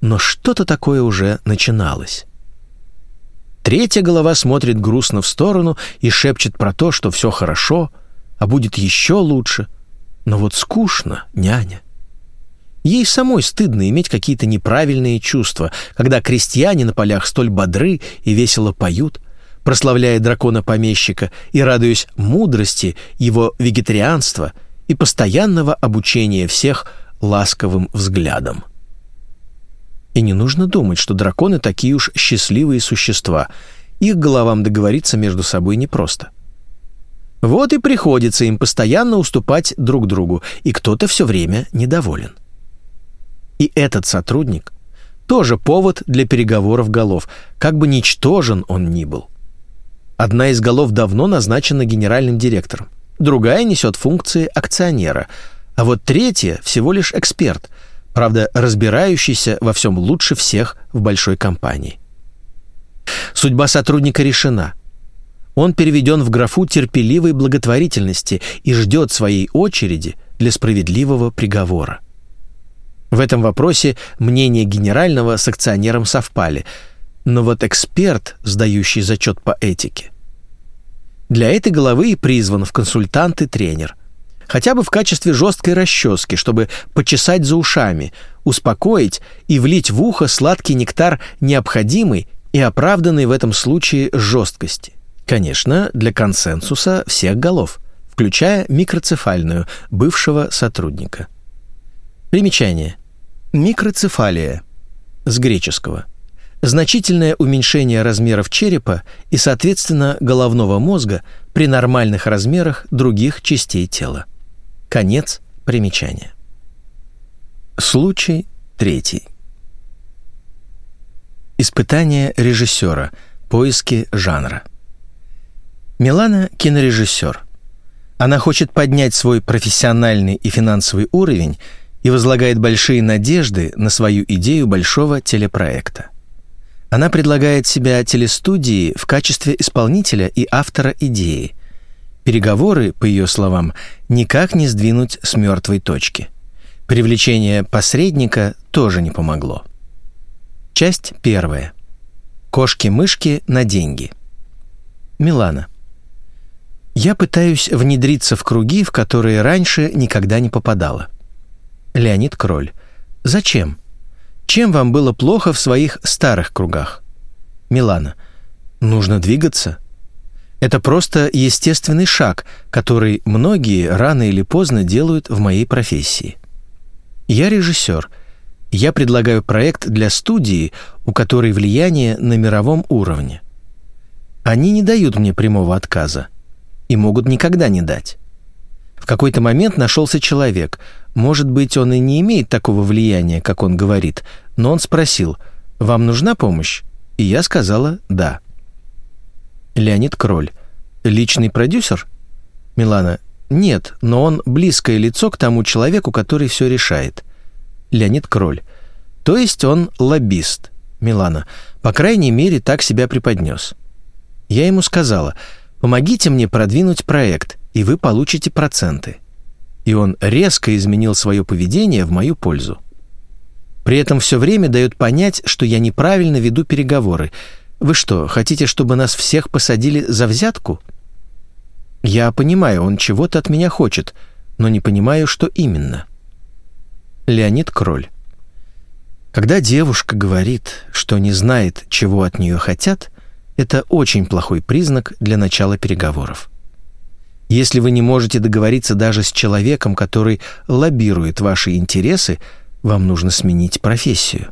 но что-то такое уже начиналось. Третья голова смотрит грустно в сторону и шепчет про то, что все хорошо, а будет еще лучше. Но вот скучно, няня. Ей самой стыдно иметь какие-то неправильные чувства, когда крестьяне на полях столь бодры и весело поют, прославляя дракона-помещика и радуясь мудрости его вегетарианства и постоянного обучения всех ласковым взглядом. И не нужно думать, что драконы такие уж счастливые существа. Их головам договориться между собой непросто. Вот и приходится им постоянно уступать друг другу, и кто-то все время недоволен. И этот сотрудник тоже повод для переговоров голов, как бы ничтожен он ни был. Одна из голов давно назначена генеральным директором, другая несет функции акционера, а вот третья всего лишь эксперт, правда, разбирающийся во всем лучше всех в большой компании. Судьба сотрудника решена. Он переведен в графу терпеливой благотворительности и ждет своей очереди для справедливого приговора. В этом вопросе мнения генерального с акционером совпали, но вот эксперт, сдающий зачет по этике, для этой головы и призван в консультанты тренер. Хотя бы в качестве жесткой расчески, чтобы почесать за ушами, успокоить и влить в ухо сладкий нектар необходимый и оправданный в этом случае жесткости. Конечно, для консенсуса всех голов, включая микроцефальную, бывшего сотрудника. Примечание. Микроцефалия. С греческого. Значительное уменьшение размеров черепа и, соответственно, головного мозга при нормальных размерах других частей тела. Конец примечания. Случай третий. Испытание режиссера. Поиски жанра. Милана – кинорежиссер. Она хочет поднять свой профессиональный и финансовый уровень – и возлагает большие надежды на свою идею большого телепроекта. Она предлагает себя телестудии в качестве исполнителя и автора идеи. Переговоры, по ее словам, никак не сдвинуть с мертвой точки. Привлечение посредника тоже не помогло. Часть первая. Кошки-мышки на деньги. Милана. Я пытаюсь внедриться в круги, в которые раньше никогда не попадала. Леонид Кроль. Зачем? Чем вам было плохо в своих старых кругах? Милана. Нужно двигаться. Это просто естественный шаг, который многие рано или поздно делают в моей профессии. Я режиссер. Я предлагаю проект для студии, у которой влияние на мировом уровне. Они не дают мне прямого отказа и могут никогда не дать. В какой-то момент нашелся человек, может быть, он и не имеет такого влияния, как он говорит, но он спросил, «Вам нужна помощь?» И я сказала «да». Леонид Кроль. Личный продюсер? Милана. Нет, но он близкое лицо к тому человеку, который все решает. Леонид Кроль. То есть он лоббист. Милана. По крайней мере, так себя преподнес. Я ему сказала, помогите мне продвинуть проект, и вы получите проценты и он резко изменил свое поведение в мою пользу. При этом все время дает понять, что я неправильно веду переговоры. Вы что, хотите, чтобы нас всех посадили за взятку? Я понимаю, он чего-то от меня хочет, но не понимаю, что именно. Леонид Кроль. Когда девушка говорит, что не знает, чего от нее хотят, это очень плохой признак для начала переговоров. Если вы не можете договориться даже с человеком, который лоббирует ваши интересы, вам нужно сменить профессию.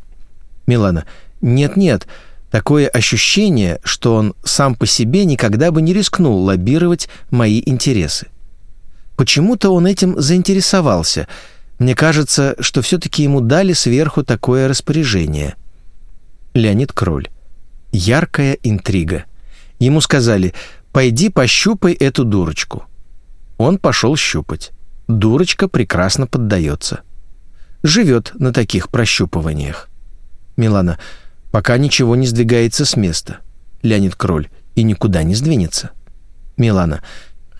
Милана, нет-нет, такое ощущение, что он сам по себе никогда бы не рискнул лоббировать мои интересы. Почему-то он этим заинтересовался. Мне кажется, что все-таки ему дали сверху такое распоряжение. Леонид Кроль. Яркая интрига. Ему сказали «Пойди пощупай эту дурочку». Он пошел щупать. Дурочка прекрасно поддается. Живет на таких прощупываниях. Милана. Пока ничего не сдвигается с места. Леонид Кроль. И никуда не сдвинется. Милана.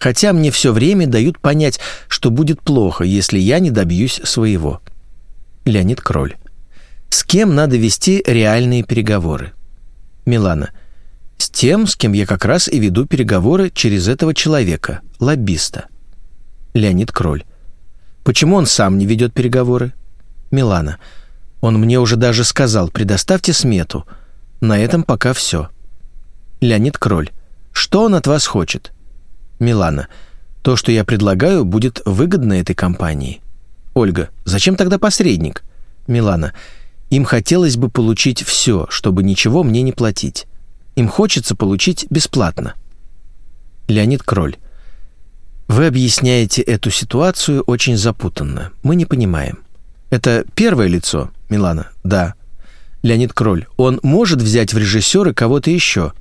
Хотя мне все время дают понять, что будет плохо, если я не добьюсь своего. Леонид Кроль. С кем надо вести реальные переговоры? Милана. С тем, с кем я как раз и веду переговоры через этого человека, лоббиста. Леонид Кроль. Почему он сам не ведет переговоры? Милана. Он мне уже даже сказал, предоставьте смету. На этом пока все. Леонид Кроль. Что он от вас хочет? Милана. То, что я предлагаю, будет выгодно этой компании. Ольга. Зачем тогда посредник? Милана. Им хотелось бы получить все, чтобы ничего мне не платить. Им хочется получить бесплатно. Леонид Кроль. Вы объясняете эту ситуацию очень запутанно. Мы не понимаем. Это первое лицо, Милана? Да. Леонид Кроль. Он может взять в режиссеры кого-то еще?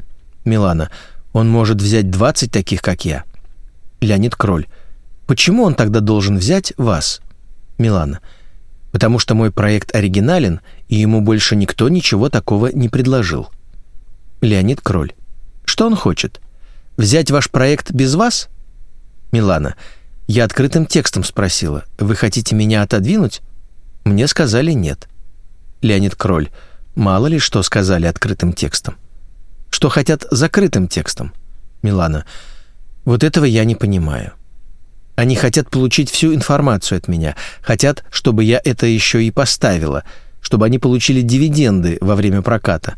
Милана. Он может взять 20 таких, как я. Леонид Кроль. Почему он тогда должен взять вас? Милана. Потому что мой проект оригинален, и ему больше никто ничего такого не предложил. Леонид Кроль. Что он хочет? Взять ваш проект без вас? Милана. Я открытым текстом спросила. Вы хотите меня отодвинуть? Мне сказали нет. Леонид Кроль. Мало ли что сказали открытым текстом. Что хотят закрытым текстом? Милана. Вот этого я не понимаю. Они хотят получить всю информацию от меня, хотят, чтобы я это еще и поставила, чтобы они получили дивиденды во время проката,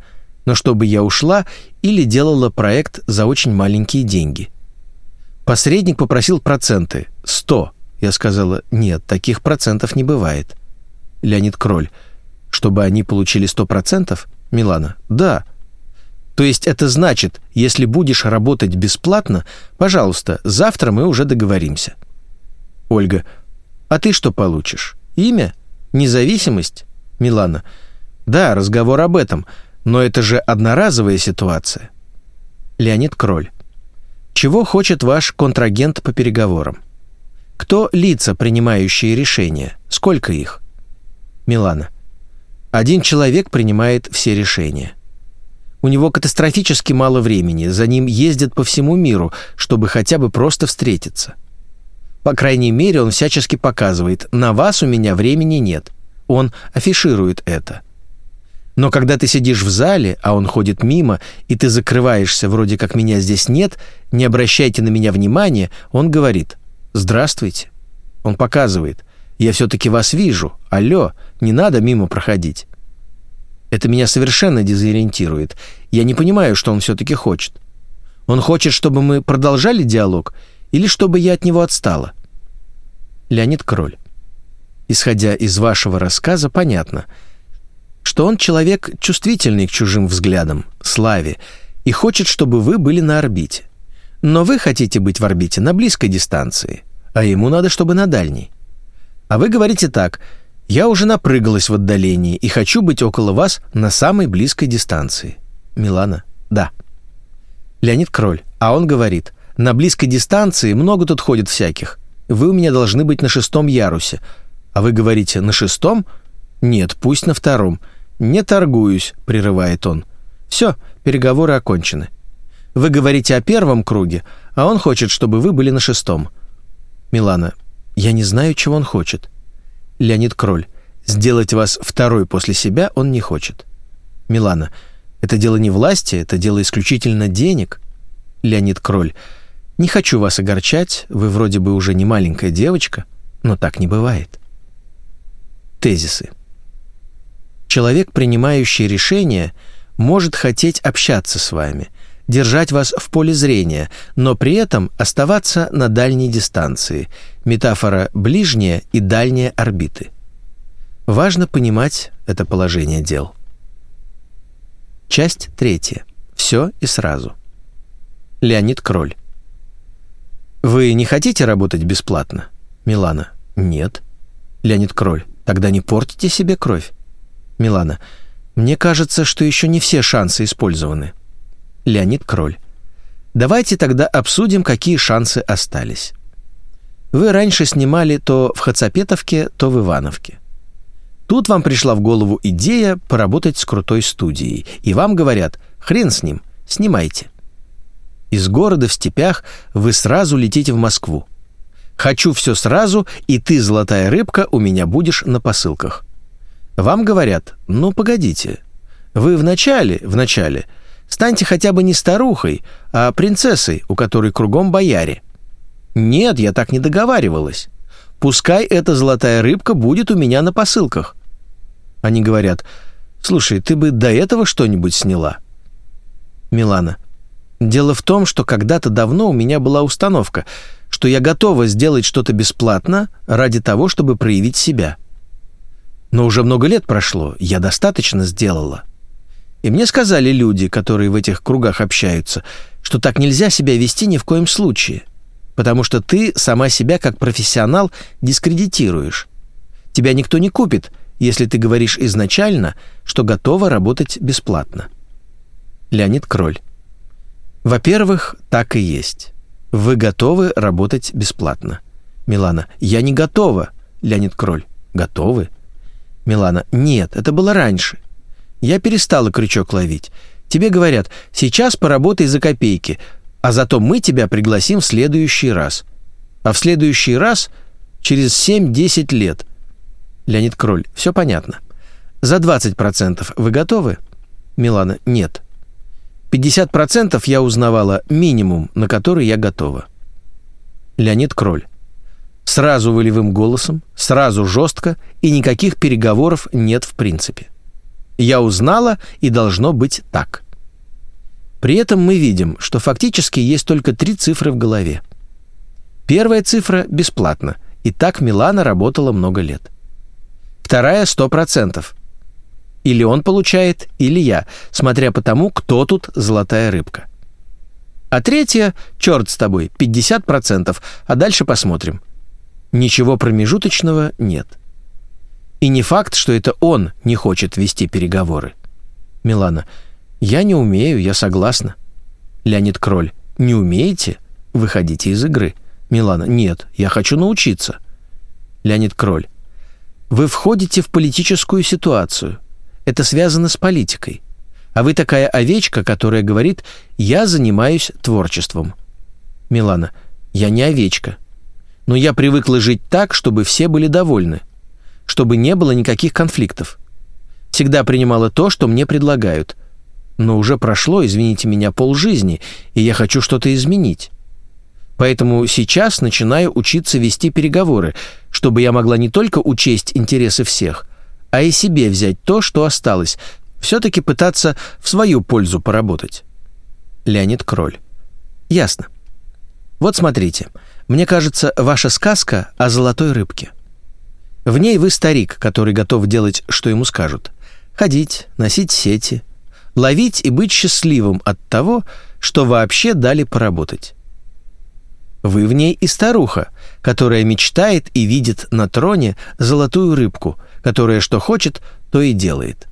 но чтобы я ушла или делала проект за очень маленькие деньги. Посредник попросил проценты. сто. Я сказала, нет, таких процентов не бывает. Леонид Кроль. Чтобы они получили сто процентов? Милана. Да. То есть это значит, если будешь работать бесплатно, пожалуйста, завтра мы уже договоримся. Ольга. А ты что получишь? Имя? Независимость? Милана. Да, разговор об этом, но это же одноразовая ситуация. Леонид Кроль. Чего хочет ваш контрагент по переговорам? Кто лица, принимающие решения? Сколько их? Милана. Один человек принимает все решения. У него катастрофически мало времени, за ним ездят по всему миру, чтобы хотя бы просто встретиться. По крайней мере, он всячески показывает, на вас у меня времени нет. Он афиширует это. Но когда ты сидишь в зале, а он ходит мимо, и ты закрываешься, вроде как меня здесь нет, не обращайте на меня внимания, он говорит «Здравствуйте». Он показывает «Я все-таки вас вижу. Алло, не надо мимо проходить». Это меня совершенно дезориентирует. Я не понимаю, что он все-таки хочет. Он хочет, чтобы мы продолжали диалог или чтобы я от него отстала? Леонид Кроль. Исходя из вашего рассказа, понятно, что он человек чувствительный к чужим взглядам, славе, и хочет, чтобы вы были на орбите. Но вы хотите быть в орбите на близкой дистанции, а ему надо, чтобы на дальней. А вы говорите так: "Я уже напрыгалась в отдалении и хочу быть около вас на самой близкой дистанции". Милана: "Да". Леонид Кроль, а он говорит: "На близкой дистанции много тут ходит всяких. Вы у меня должны быть на шестом ярусе. А вы говорите, на шестом? Нет, пусть на втором. Не торгуюсь, прерывает он. Все, переговоры окончены. Вы говорите о первом круге, а он хочет, чтобы вы были на шестом. Милана, я не знаю, чего он хочет. Леонид Кроль, сделать вас второй после себя он не хочет. Милана, это дело не власти, это дело исключительно денег. Леонид Кроль, не хочу вас огорчать, вы вроде бы уже не маленькая девочка, но так не бывает. Тезисы. Человек, принимающий решение, может хотеть общаться с вами, держать вас в поле зрения, но при этом оставаться на дальней дистанции. Метафора ближняя и дальняя орбиты. Важно понимать это положение дел. Часть третья. Все и сразу. Леонид Кроль. Вы не хотите работать бесплатно? Милана. Нет. Леонид Кроль. Тогда не портите себе кровь. Милана. Мне кажется, что еще не все шансы использованы. Леонид Кроль. Давайте тогда обсудим, какие шансы остались. Вы раньше снимали то в Хацапетовке, то в Ивановке. Тут вам пришла в голову идея поработать с крутой студией, и вам говорят: "Хрен с ним, снимайте". Из города в степях вы сразу летите в Москву. Хочу все сразу, и ты, золотая рыбка, у меня будешь на посылках. Вам говорят, ну погодите, вы вначале, вначале, станьте хотя бы не старухой, а принцессой, у которой кругом бояре. Нет, я так не договаривалась. Пускай эта золотая рыбка будет у меня на посылках. Они говорят, слушай, ты бы до этого что-нибудь сняла? Милана, дело в том, что когда-то давно у меня была установка, что я готова сделать что-то бесплатно ради того, чтобы проявить себя. Но уже много лет прошло, я достаточно сделала. И мне сказали люди, которые в этих кругах общаются, что так нельзя себя вести ни в коем случае, потому что ты сама себя как профессионал дискредитируешь. Тебя никто не купит, если ты говоришь изначально, что готова работать бесплатно. Леонид Кроль. Во-первых, так и есть. Вы готовы работать бесплатно. Милана. Я не готова. Леонид Кроль. Готовы? Милана. Нет, это было раньше. Я перестала крючок ловить. Тебе говорят, сейчас поработай за копейки, а зато мы тебя пригласим в следующий раз. А в следующий раз через 7-10 лет. Леонид Кроль, все понятно. За 20% вы готовы? Милана, нет. 50% я узнавала минимум, на который я готова. Леонид Кроль. Сразу волевым голосом, сразу жестко и никаких переговоров нет в принципе. Я узнала, и должно быть так. При этом мы видим, что фактически есть только три цифры в голове. Первая цифра – бесплатно, и так Милана работала много лет. Вторая – 100%. Или он получает, или я, смотря по тому, кто тут золотая рыбка. А третья – черт с тобой, 50%, а дальше посмотрим. Ничего промежуточного нет. И не факт, что это он не хочет вести переговоры. Милана. Я не умею, я согласна. Леонид Кроль. Не умеете? Выходите из игры. Милана. Нет, я хочу научиться. Леонид Кроль. Вы входите в политическую ситуацию. Это связано с политикой. А вы такая овечка, которая говорит «я занимаюсь творчеством». Милана. Я не овечка. Но я привыкла жить так, чтобы все были довольны чтобы не было никаких конфликтов. Всегда принимала то, что мне предлагают. Но уже прошло, извините меня, полжизни, и я хочу что-то изменить. Поэтому сейчас начинаю учиться вести переговоры, чтобы я могла не только учесть интересы всех, а и себе взять то, что осталось, все-таки пытаться в свою пользу поработать. Леонид Кроль. Ясно. Вот смотрите, мне кажется, ваша сказка о золотой рыбке. В ней вы старик, который готов делать, что ему скажут. Ходить, носить сети, ловить и быть счастливым от того, что вообще дали поработать. Вы в ней и старуха, которая мечтает и видит на троне золотую рыбку, которая что хочет, то и делает.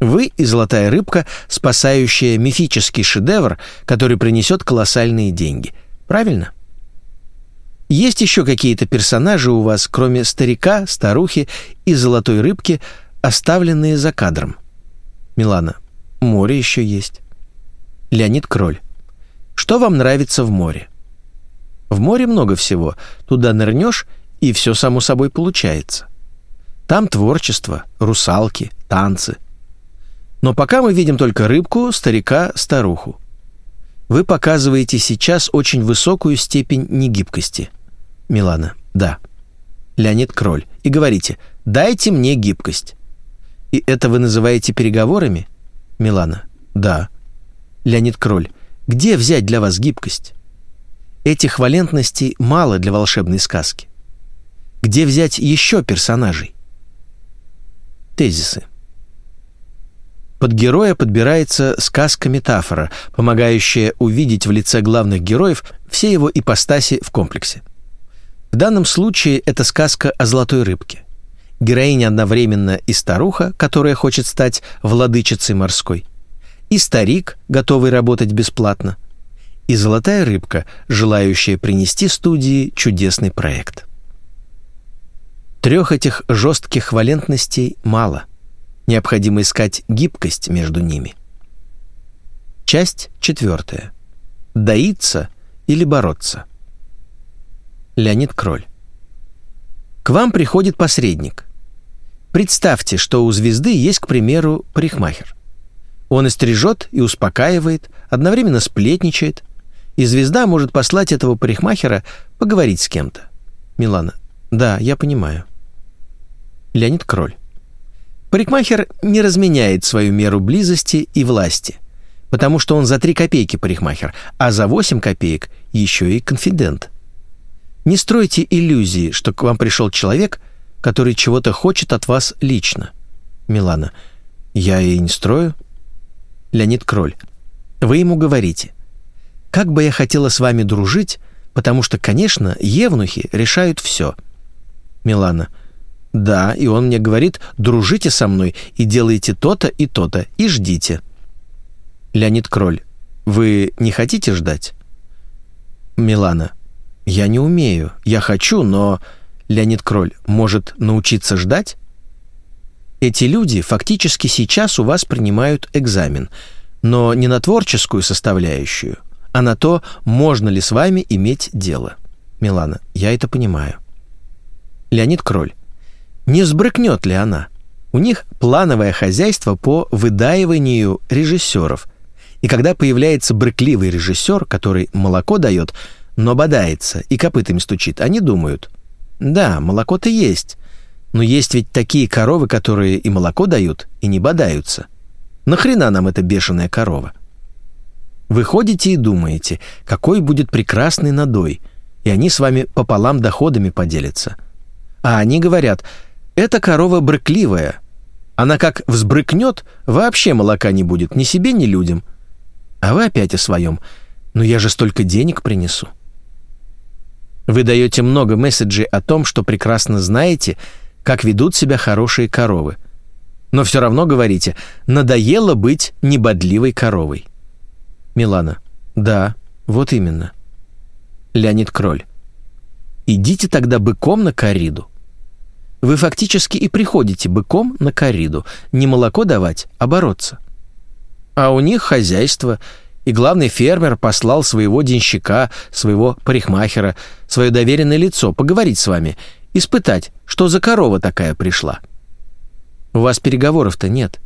Вы и золотая рыбка, спасающая мифический шедевр, который принесет колоссальные деньги. Правильно? Есть еще какие-то персонажи у вас, кроме старика, старухи и золотой рыбки, оставленные за кадром? Милана. Море еще есть. Леонид Кроль. Что вам нравится в море? В море много всего. Туда нырнешь, и все само собой получается. Там творчество, русалки, танцы. Но пока мы видим только рыбку, старика, старуху. Вы показываете сейчас очень высокую степень негибкости – Милана. Да. Леонид Кроль. И говорите, дайте мне гибкость. И это вы называете переговорами? Милана. Да. Леонид Кроль. Где взять для вас гибкость? Этих валентностей мало для волшебной сказки. Где взять еще персонажей? Тезисы. Под героя подбирается сказка-метафора, помогающая увидеть в лице главных героев все его ипостаси в комплексе. В данном случае это сказка о золотой рыбке. Героиня одновременно и старуха, которая хочет стать владычицей морской, и старик, готовый работать бесплатно, и золотая рыбка, желающая принести студии чудесный проект. Трех этих жестких валентностей мало. Необходимо искать гибкость между ними. Часть четвертая. Доиться или бороться – Леонид Кроль. К вам приходит посредник. Представьте, что у звезды есть, к примеру, парикмахер. Он стрижет, и успокаивает, одновременно сплетничает, и звезда может послать этого парикмахера поговорить с кем-то. Милана. Да, я понимаю. Леонид Кроль. Парикмахер не разменяет свою меру близости и власти, потому что он за 3 копейки парикмахер, а за 8 копеек еще и конфидент. Не стройте иллюзии, что к вам пришел человек, который чего-то хочет от вас лично. Милана. Я и не строю. Леонид Кроль. Вы ему говорите. Как бы я хотела с вами дружить, потому что, конечно, евнухи решают все. Милана. Да, и он мне говорит, дружите со мной и делайте то-то и то-то, и ждите. Леонид Кроль. Вы не хотите ждать? Милана. Я не умею. Я хочу, но... Леонид Кроль. Может научиться ждать? Эти люди фактически сейчас у вас принимают экзамен, но не на творческую составляющую, а на то, можно ли с вами иметь дело. Милана. Я это понимаю. Леонид Кроль. Не взбрыкнет ли она? У них плановое хозяйство по выдаиванию режиссеров. И когда появляется брыкливый режиссер, который молоко дает, но бодается и копытами стучит, они думают, да, молоко-то есть, но есть ведь такие коровы, которые и молоко дают, и не бодаются. Нахрена нам эта бешеная корова? Вы ходите и думаете, какой будет прекрасный надой, и они с вами пополам доходами поделятся. А они говорят, эта корова брыкливая. Она как взбрыкнет, вообще молока не будет ни себе, ни людям. А вы опять о своем. Но я же столько денег принесу. Вы даете много месседжей о том, что прекрасно знаете, как ведут себя хорошие коровы. Но все равно говорите, надоело быть небодливой коровой. Милана. Да, вот именно. Леонид Кроль. Идите тогда быком на кориду. Вы фактически и приходите быком на кориду. Не молоко давать, а бороться. А у них хозяйство – и главный фермер послал своего денщика, своего парикмахера, свое доверенное лицо поговорить с вами, испытать, что за корова такая пришла. У вас переговоров-то нет.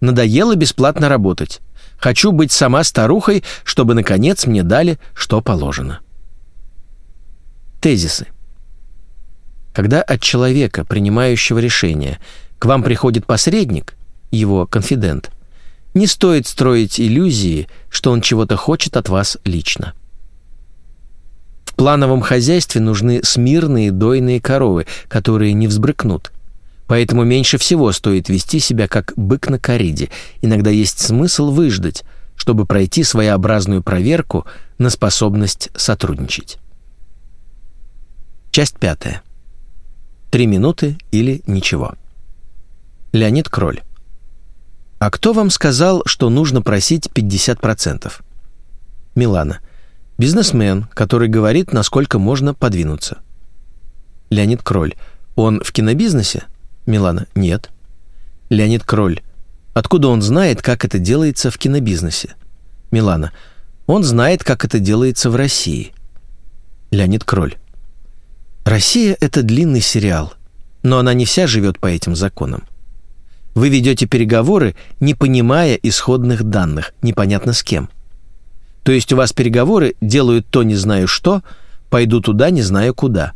Надоело бесплатно работать. Хочу быть сама старухой, чтобы, наконец, мне дали, что положено. Тезисы. Когда от человека, принимающего решение, к вам приходит посредник, его конфидент – не стоит строить иллюзии, что он чего-то хочет от вас лично. В плановом хозяйстве нужны смирные дойные коровы, которые не взбрыкнут. Поэтому меньше всего стоит вести себя как бык на кориде. Иногда есть смысл выждать, чтобы пройти своеобразную проверку на способность сотрудничать. Часть пятая. Три минуты или ничего. Леонид Кроль. А кто вам сказал, что нужно просить 50%? Милана. Бизнесмен, который говорит, насколько можно подвинуться. Леонид Кроль. Он в кинобизнесе? Милана. Нет. Леонид Кроль. Откуда он знает, как это делается в кинобизнесе? Милана. Он знает, как это делается в России. Леонид Кроль. Россия — это длинный сериал, но она не вся живет по этим законам. Вы ведете переговоры, не понимая исходных данных, непонятно с кем. То есть у вас переговоры делают то не знаю что, пойду туда не знаю куда.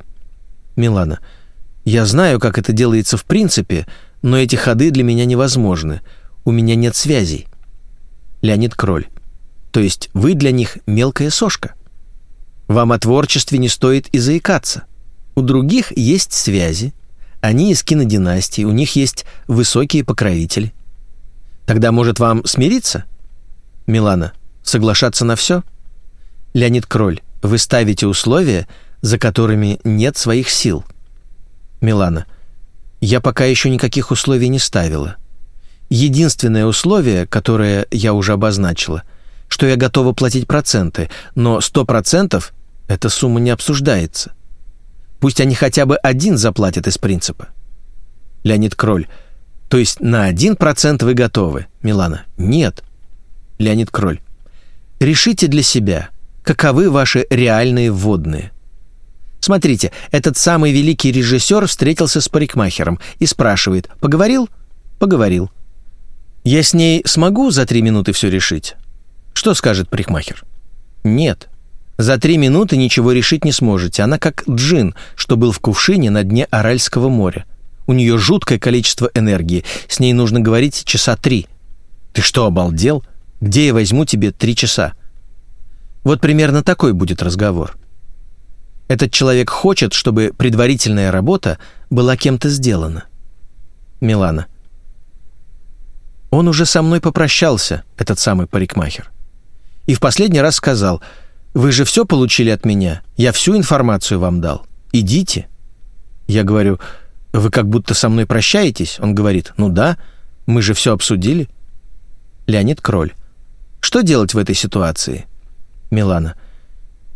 Милана. Я знаю, как это делается в принципе, но эти ходы для меня невозможны. У меня нет связей. Леонид Кроль. То есть вы для них мелкая сошка. Вам о творчестве не стоит и заикаться. У других есть связи, они из кинодинастии, у них есть высокие покровители. Тогда, может, вам смириться? Милана, соглашаться на все? Леонид Кроль, вы ставите условия, за которыми нет своих сил. Милана, я пока еще никаких условий не ставила. Единственное условие, которое я уже обозначила, что я готова платить проценты, но 100% эта сумма не обсуждается. Пусть они хотя бы один заплатят из принципа. Леонид Кроль. То есть на один процент вы готовы, Милана? Нет. Леонид Кроль. Решите для себя, каковы ваши реальные вводные. Смотрите, этот самый великий режиссер встретился с парикмахером и спрашивает «Поговорил?» «Поговорил». «Я с ней смогу за три минуты все решить?» Что скажет парикмахер? «Нет. За три минуты ничего решить не сможете. Она как джин, что был в кувшине на дне Аральского моря. У нее жуткое количество энергии. С ней нужно говорить часа три. Ты что, обалдел? Где я возьму тебе три часа?» Вот примерно такой будет разговор. Этот человек хочет, чтобы предварительная работа была кем-то сделана. Милана. Он уже со мной попрощался, этот самый парикмахер. И в последний раз сказал, «Вы же все получили от меня, я всю информацию вам дал. Идите». Я говорю, «Вы как будто со мной прощаетесь?» Он говорит, «Ну да, мы же все обсудили». Леонид Кроль. Что делать в этой ситуации? Милана.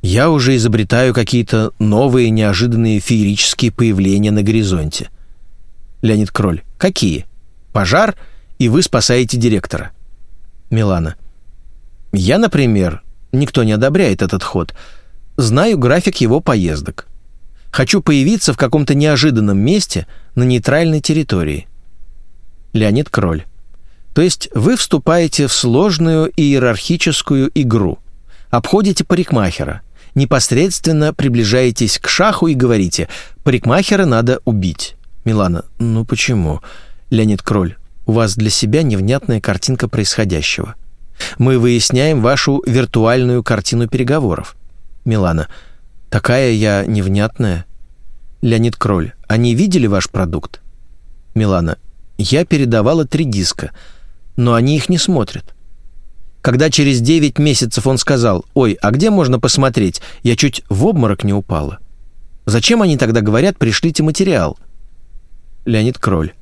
Я уже изобретаю какие-то новые неожиданные феерические появления на горизонте. Леонид Кроль. Какие? Пожар, и вы спасаете директора. Милана. Я, например, никто не одобряет этот ход, знаю график его поездок. Хочу появиться в каком-то неожиданном месте на нейтральной территории. Леонид Кроль. То есть вы вступаете в сложную иерархическую игру, обходите парикмахера, непосредственно приближаетесь к шаху и говорите «парикмахера надо убить». Милана, ну почему? Леонид Кроль, у вас для себя невнятная картинка происходящего. Мы выясняем вашу виртуальную картину переговоров. Милана, такая я невнятная. Леонид Кроль, они видели ваш продукт? Милана, я передавала три диска, но они их не смотрят. Когда через 9 месяцев он сказал, «Ой, а где можно посмотреть?» Я чуть в обморок не упала. Зачем они тогда говорят «пришлите материал»? Леонид Кроль.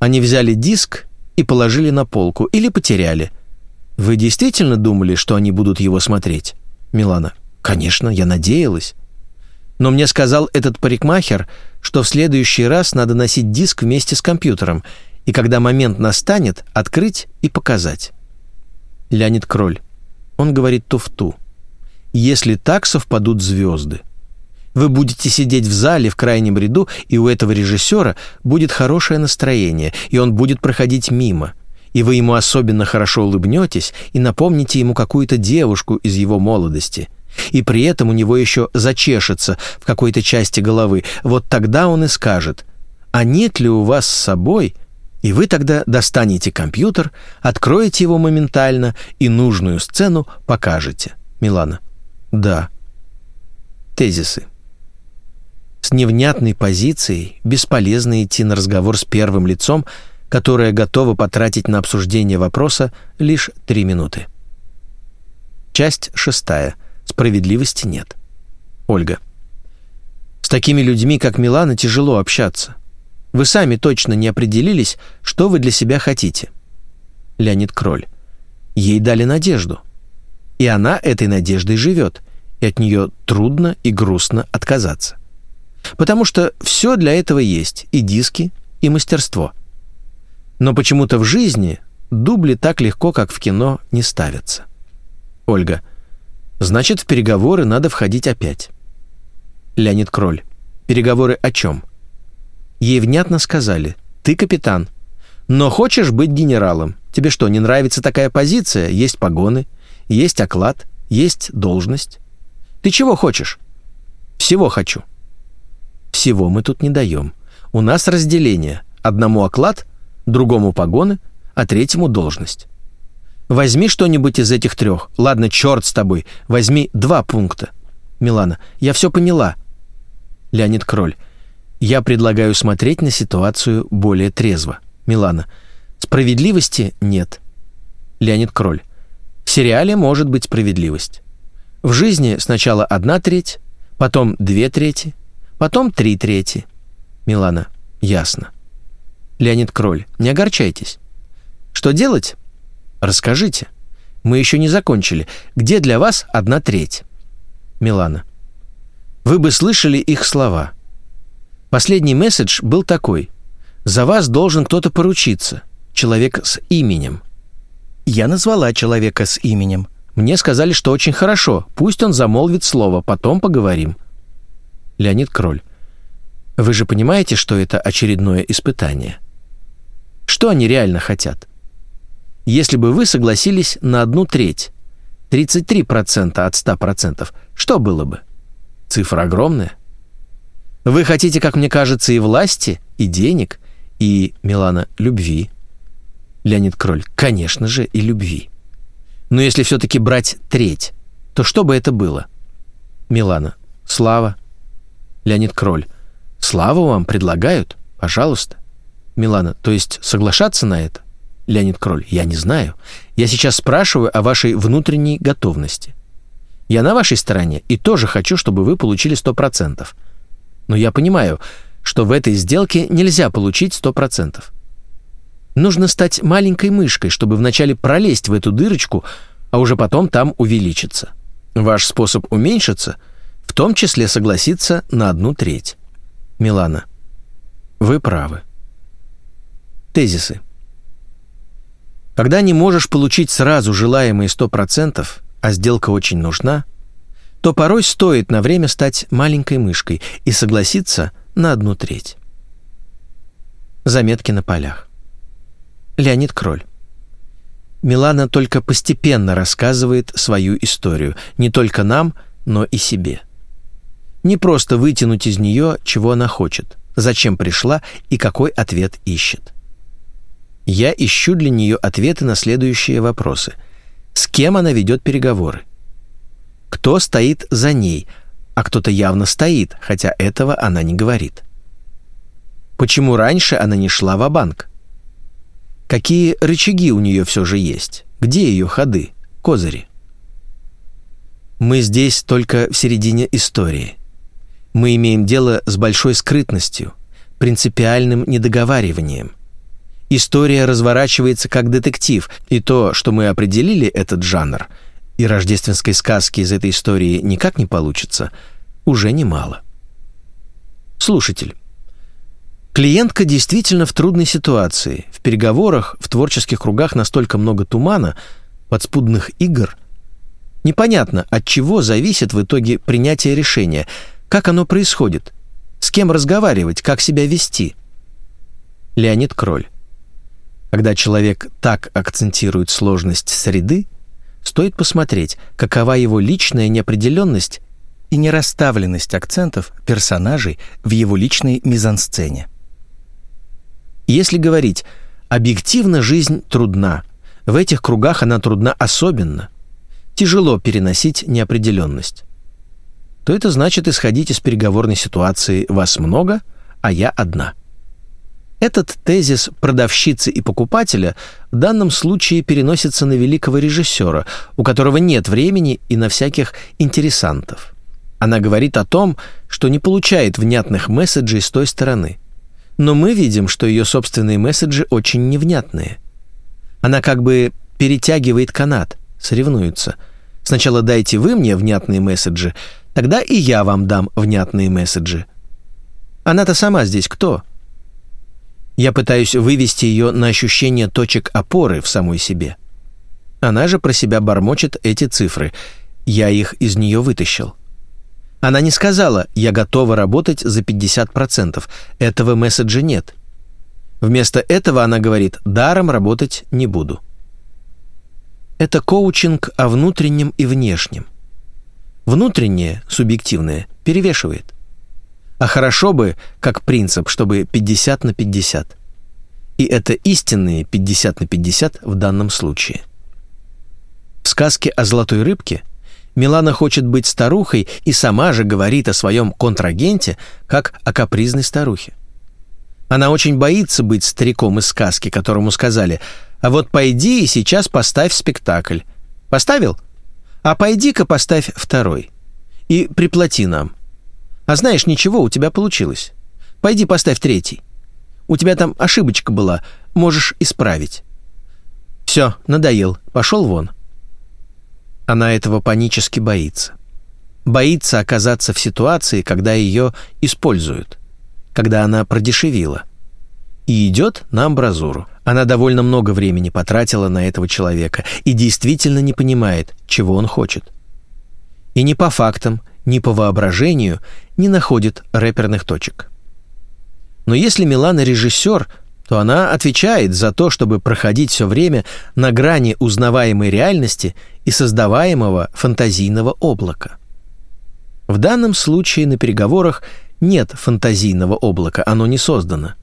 Они взяли диск и положили на полку или потеряли. Вы действительно думали, что они будут его смотреть? Милана. Конечно, я надеялась. Но мне сказал этот парикмахер, что в следующий раз надо носить диск вместе с компьютером, и когда момент настанет, открыть и показать. Леонид Кроль. Он говорит туфту. Если так совпадут звезды. Вы будете сидеть в зале в крайнем ряду, и у этого режиссера будет хорошее настроение, и он будет проходить мимо. И вы ему особенно хорошо улыбнетесь и напомните ему какую-то девушку из его молодости. И при этом у него еще зачешется в какой-то части головы. Вот тогда он и скажет, а нет ли у вас с собой и вы тогда достанете компьютер, откроете его моментально и нужную сцену покажете. Милана. Да. Тезисы. С невнятной позицией бесполезно идти на разговор с первым лицом, которое готово потратить на обсуждение вопроса лишь три минуты. Часть шестая. Справедливости нет. Ольга. С такими людьми, как Милана, тяжело общаться. Вы сами точно не определились, что вы для себя хотите. Леонид Кроль. Ей дали надежду. И она этой надеждой живет, и от нее трудно и грустно отказаться. Потому что все для этого есть, и диски, и мастерство. Но почему-то в жизни дубли так легко, как в кино, не ставятся. Ольга. Значит, в переговоры надо входить опять. Леонид Кроль. Переговоры о чем? Ей внятно сказали «Ты капитан, но хочешь быть генералом. Тебе что, не нравится такая позиция? Есть погоны, есть оклад, есть должность. Ты чего хочешь?» «Всего хочу». «Всего мы тут не даем. У нас разделение. Одному оклад, другому погоны, а третьему должность. Возьми что-нибудь из этих трех. Ладно, черт с тобой. Возьми два пункта. Милана, я все поняла. Леонид Кроль. Я предлагаю смотреть на ситуацию более трезво. Милана. Справедливости нет. Леонид Кроль. В сериале может быть справедливость. В жизни сначала одна треть, потом две трети, потом три трети. Милана. Ясно. Леонид Кроль. Не огорчайтесь. Что делать? Расскажите. Мы еще не закончили. Где для вас одна треть? Милана. Вы бы слышали их слова. Последний месседж был такой. «За вас должен кто-то поручиться. Человек с именем». Я назвала человека с именем. Мне сказали, что очень хорошо. Пусть он замолвит слово, потом поговорим. Леонид Кроль. Вы же понимаете, что это очередное испытание? Что они реально хотят? Если бы вы согласились на одну треть, 33% от 100%, что было бы? Цифра огромная. Вы хотите, как мне кажется, и власти, и денег, и, Милана, любви. Леонид Кроль, конечно же, и любви. Но если все-таки брать треть, то что бы это было? Милана, слава. Леонид Кроль, славу вам предлагают? Пожалуйста. Милана, то есть соглашаться на это? Леонид Кроль, я не знаю. Я сейчас спрашиваю о вашей внутренней готовности. Я на вашей стороне и тоже хочу, чтобы вы получили 100%. Но я понимаю, что в этой сделке нельзя получить 100%. Нужно стать маленькой мышкой, чтобы вначале пролезть в эту дырочку, а уже потом там увеличиться. Ваш способ уменьшиться в том числе согласиться на одну треть. Милана. Вы правы. Тезисы. Когда не можешь получить сразу желаемые 100%, а сделка очень нужна, то порой стоит на время стать маленькой мышкой и согласиться на одну треть. Заметки на полях. Леонид Кроль. Милана только постепенно рассказывает свою историю, не только нам, но и себе. Не просто вытянуть из нее, чего она хочет, зачем пришла и какой ответ ищет. Я ищу для нее ответы на следующие вопросы. С кем она ведет переговоры? Кто стоит за ней, а кто-то явно стоит, хотя этого она не говорит? Почему раньше она не шла в банк Какие рычаги у нее все же есть? Где ее ходы, козыри? Мы здесь только в середине истории. Мы имеем дело с большой скрытностью, принципиальным недоговариванием – История разворачивается как детектив, и то, что мы определили этот жанр, и рождественской сказки из этой истории никак не получится, уже немало. Слушатель. Клиентка действительно в трудной ситуации. В переговорах, в творческих кругах настолько много тумана, подспудных игр. Непонятно, от чего зависит в итоге принятие решения, как оно происходит, с кем разговаривать, как себя вести. Леонид Кроль. Когда человек так акцентирует сложность среды, стоит посмотреть, какова его личная неопределенность и нерасставленность акцентов персонажей в его личной мизансцене. Если говорить «объективно жизнь трудна», в этих кругах она трудна особенно, тяжело переносить неопределенность, то это значит исходить из переговорной ситуации «вас много, а я одна». Этот тезис продавщицы и покупателя в данном случае переносится на великого режиссера, у которого нет времени и на всяких интересантов. Она говорит о том, что не получает внятных месседжей с той стороны. Но мы видим, что ее собственные месседжи очень невнятные. Она как бы перетягивает канат, соревнуется. Сначала дайте вы мне внятные месседжи, тогда и я вам дам внятные месседжи. Она-то сама здесь кто? Я пытаюсь вывести ее на ощущение точек опоры в самой себе. Она же про себя бормочет эти цифры. Я их из нее вытащил. Она не сказала «я готова работать за 50%». Этого месседжа нет. Вместо этого она говорит «даром работать не буду». Это коучинг о внутреннем и внешнем. Внутреннее, субъективное, перевешивает – а хорошо бы, как принцип, чтобы 50 на 50. И это истинные 50 на 50 в данном случае. В сказке о золотой рыбке Милана хочет быть старухой и сама же говорит о своем контрагенте как о капризной старухе. Она очень боится быть стариком из сказки, которому сказали «А вот пойди и сейчас поставь спектакль». Поставил? А пойди-ка поставь второй. И приплати нам. А знаешь, ничего, у тебя получилось. Пойди поставь третий. У тебя там ошибочка была, можешь исправить. Все, надоел, пошел вон. Она этого панически боится. Боится оказаться в ситуации, когда ее используют, когда она продешевила. И идет на амбразуру. Она довольно много времени потратила на этого человека и действительно не понимает, чего он хочет. И не по фактам, ни по воображению не находит рэперных точек. Но если Милана режиссер, то она отвечает за то, чтобы проходить все время на грани узнаваемой реальности и создаваемого фантазийного облака. В данном случае на переговорах нет фантазийного облака, оно не создано.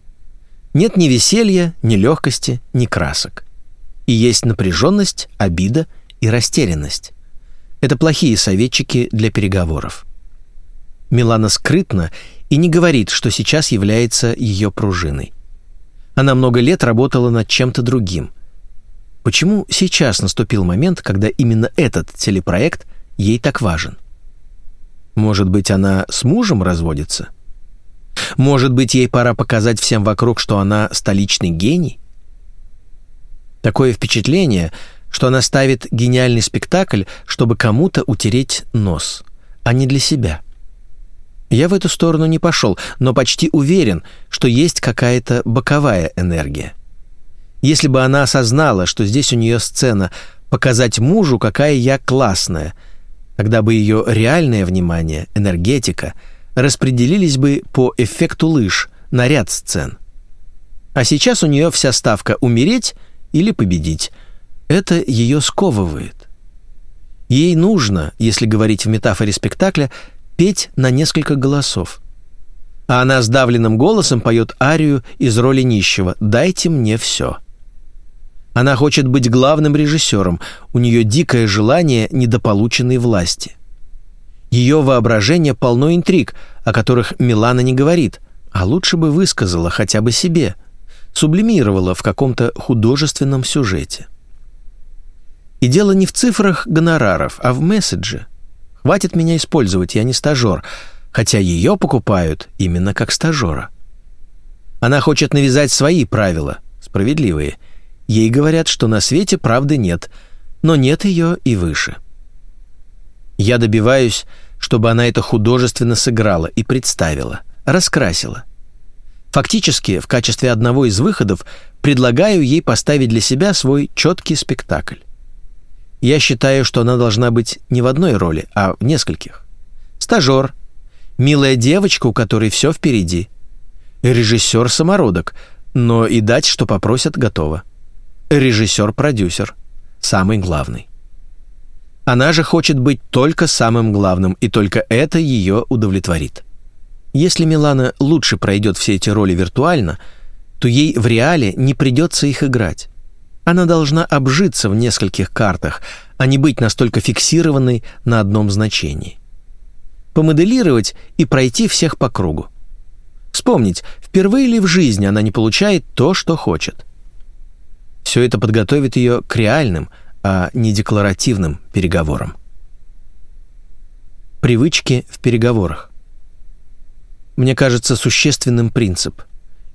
Нет ни веселья, ни легкости, ни красок. И есть напряженность, обида и растерянность. Это плохие советчики для переговоров. Милана скрытна и не говорит, что сейчас является ее пружиной. Она много лет работала над чем-то другим. Почему сейчас наступил момент, когда именно этот телепроект ей так важен? Может быть, она с мужем разводится? Может быть, ей пора показать всем вокруг, что она столичный гений? Такое впечатление, что она ставит гениальный спектакль, чтобы кому-то утереть нос, а не для себя. Я в эту сторону не пошел, но почти уверен, что есть какая-то боковая энергия. Если бы она осознала, что здесь у нее сцена «показать мужу, какая я классная», тогда бы ее реальное внимание, энергетика, распределились бы по эффекту лыж на ряд сцен. А сейчас у нее вся ставка «умереть» или «победить», это ее сковывает. Ей нужно, если говорить в метафоре спектакля, петь на несколько голосов. А она сдавленным голосом поет арию из роли нищего «Дайте мне все». Она хочет быть главным режиссером, у нее дикое желание недополученной власти. Ее воображение полно интриг, о которых Милана не говорит, а лучше бы высказала хотя бы себе, сублимировала в каком-то художественном сюжете. И дело не в цифрах гонораров, а в месседже. Хватит меня использовать, я не стажер, хотя ее покупают именно как стажера. Она хочет навязать свои правила, справедливые. Ей говорят, что на свете правды нет, но нет ее и выше. Я добиваюсь, чтобы она это художественно сыграла и представила, раскрасила. Фактически, в качестве одного из выходов предлагаю ей поставить для себя свой четкий спектакль. Я считаю, что она должна быть не в одной роли, а в нескольких. Стажер, милая девочка, у которой все впереди. Режиссер-самородок, но и дать, что попросят, готово. Режиссер-продюсер, самый главный. Она же хочет быть только самым главным, и только это ее удовлетворит. Если Милана лучше пройдет все эти роли виртуально, то ей в реале не придется их играть. Она должна обжиться в нескольких картах, а не быть настолько фиксированной на одном значении. Помоделировать и пройти всех по кругу. Вспомнить, впервые ли в жизни она не получает то, что хочет. Все это подготовит ее к реальным, а не декларативным переговорам. Привычки в переговорах. Мне кажется существенным принцип.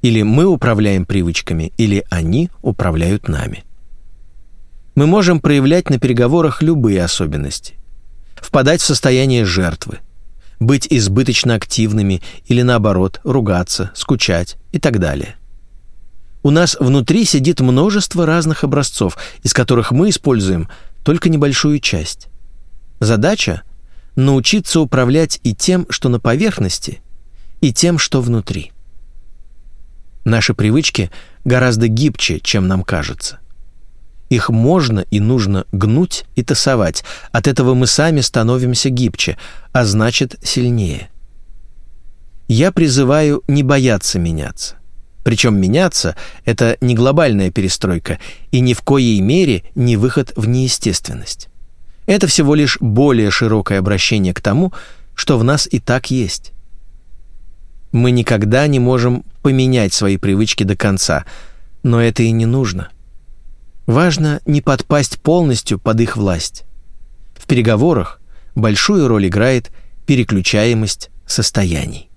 Или мы управляем привычками, или они управляют нами. Мы можем проявлять на переговорах любые особенности. Впадать в состояние жертвы, быть избыточно активными или наоборот, ругаться, скучать и так далее. У нас внутри сидит множество разных образцов, из которых мы используем только небольшую часть. Задача – научиться управлять и тем, что на поверхности, и тем, что внутри. Наши привычки гораздо гибче, чем нам кажется. Их можно и нужно гнуть и тасовать. От этого мы сами становимся гибче, а значит сильнее. Я призываю не бояться меняться. Причем меняться – это не глобальная перестройка и ни в коей мере не выход в неестественность. Это всего лишь более широкое обращение к тому, что в нас и так есть. Мы никогда не можем поменять свои привычки до конца, но это и не нужно. Важно не подпасть полностью под их власть. В переговорах большую роль играет переключаемость состояний.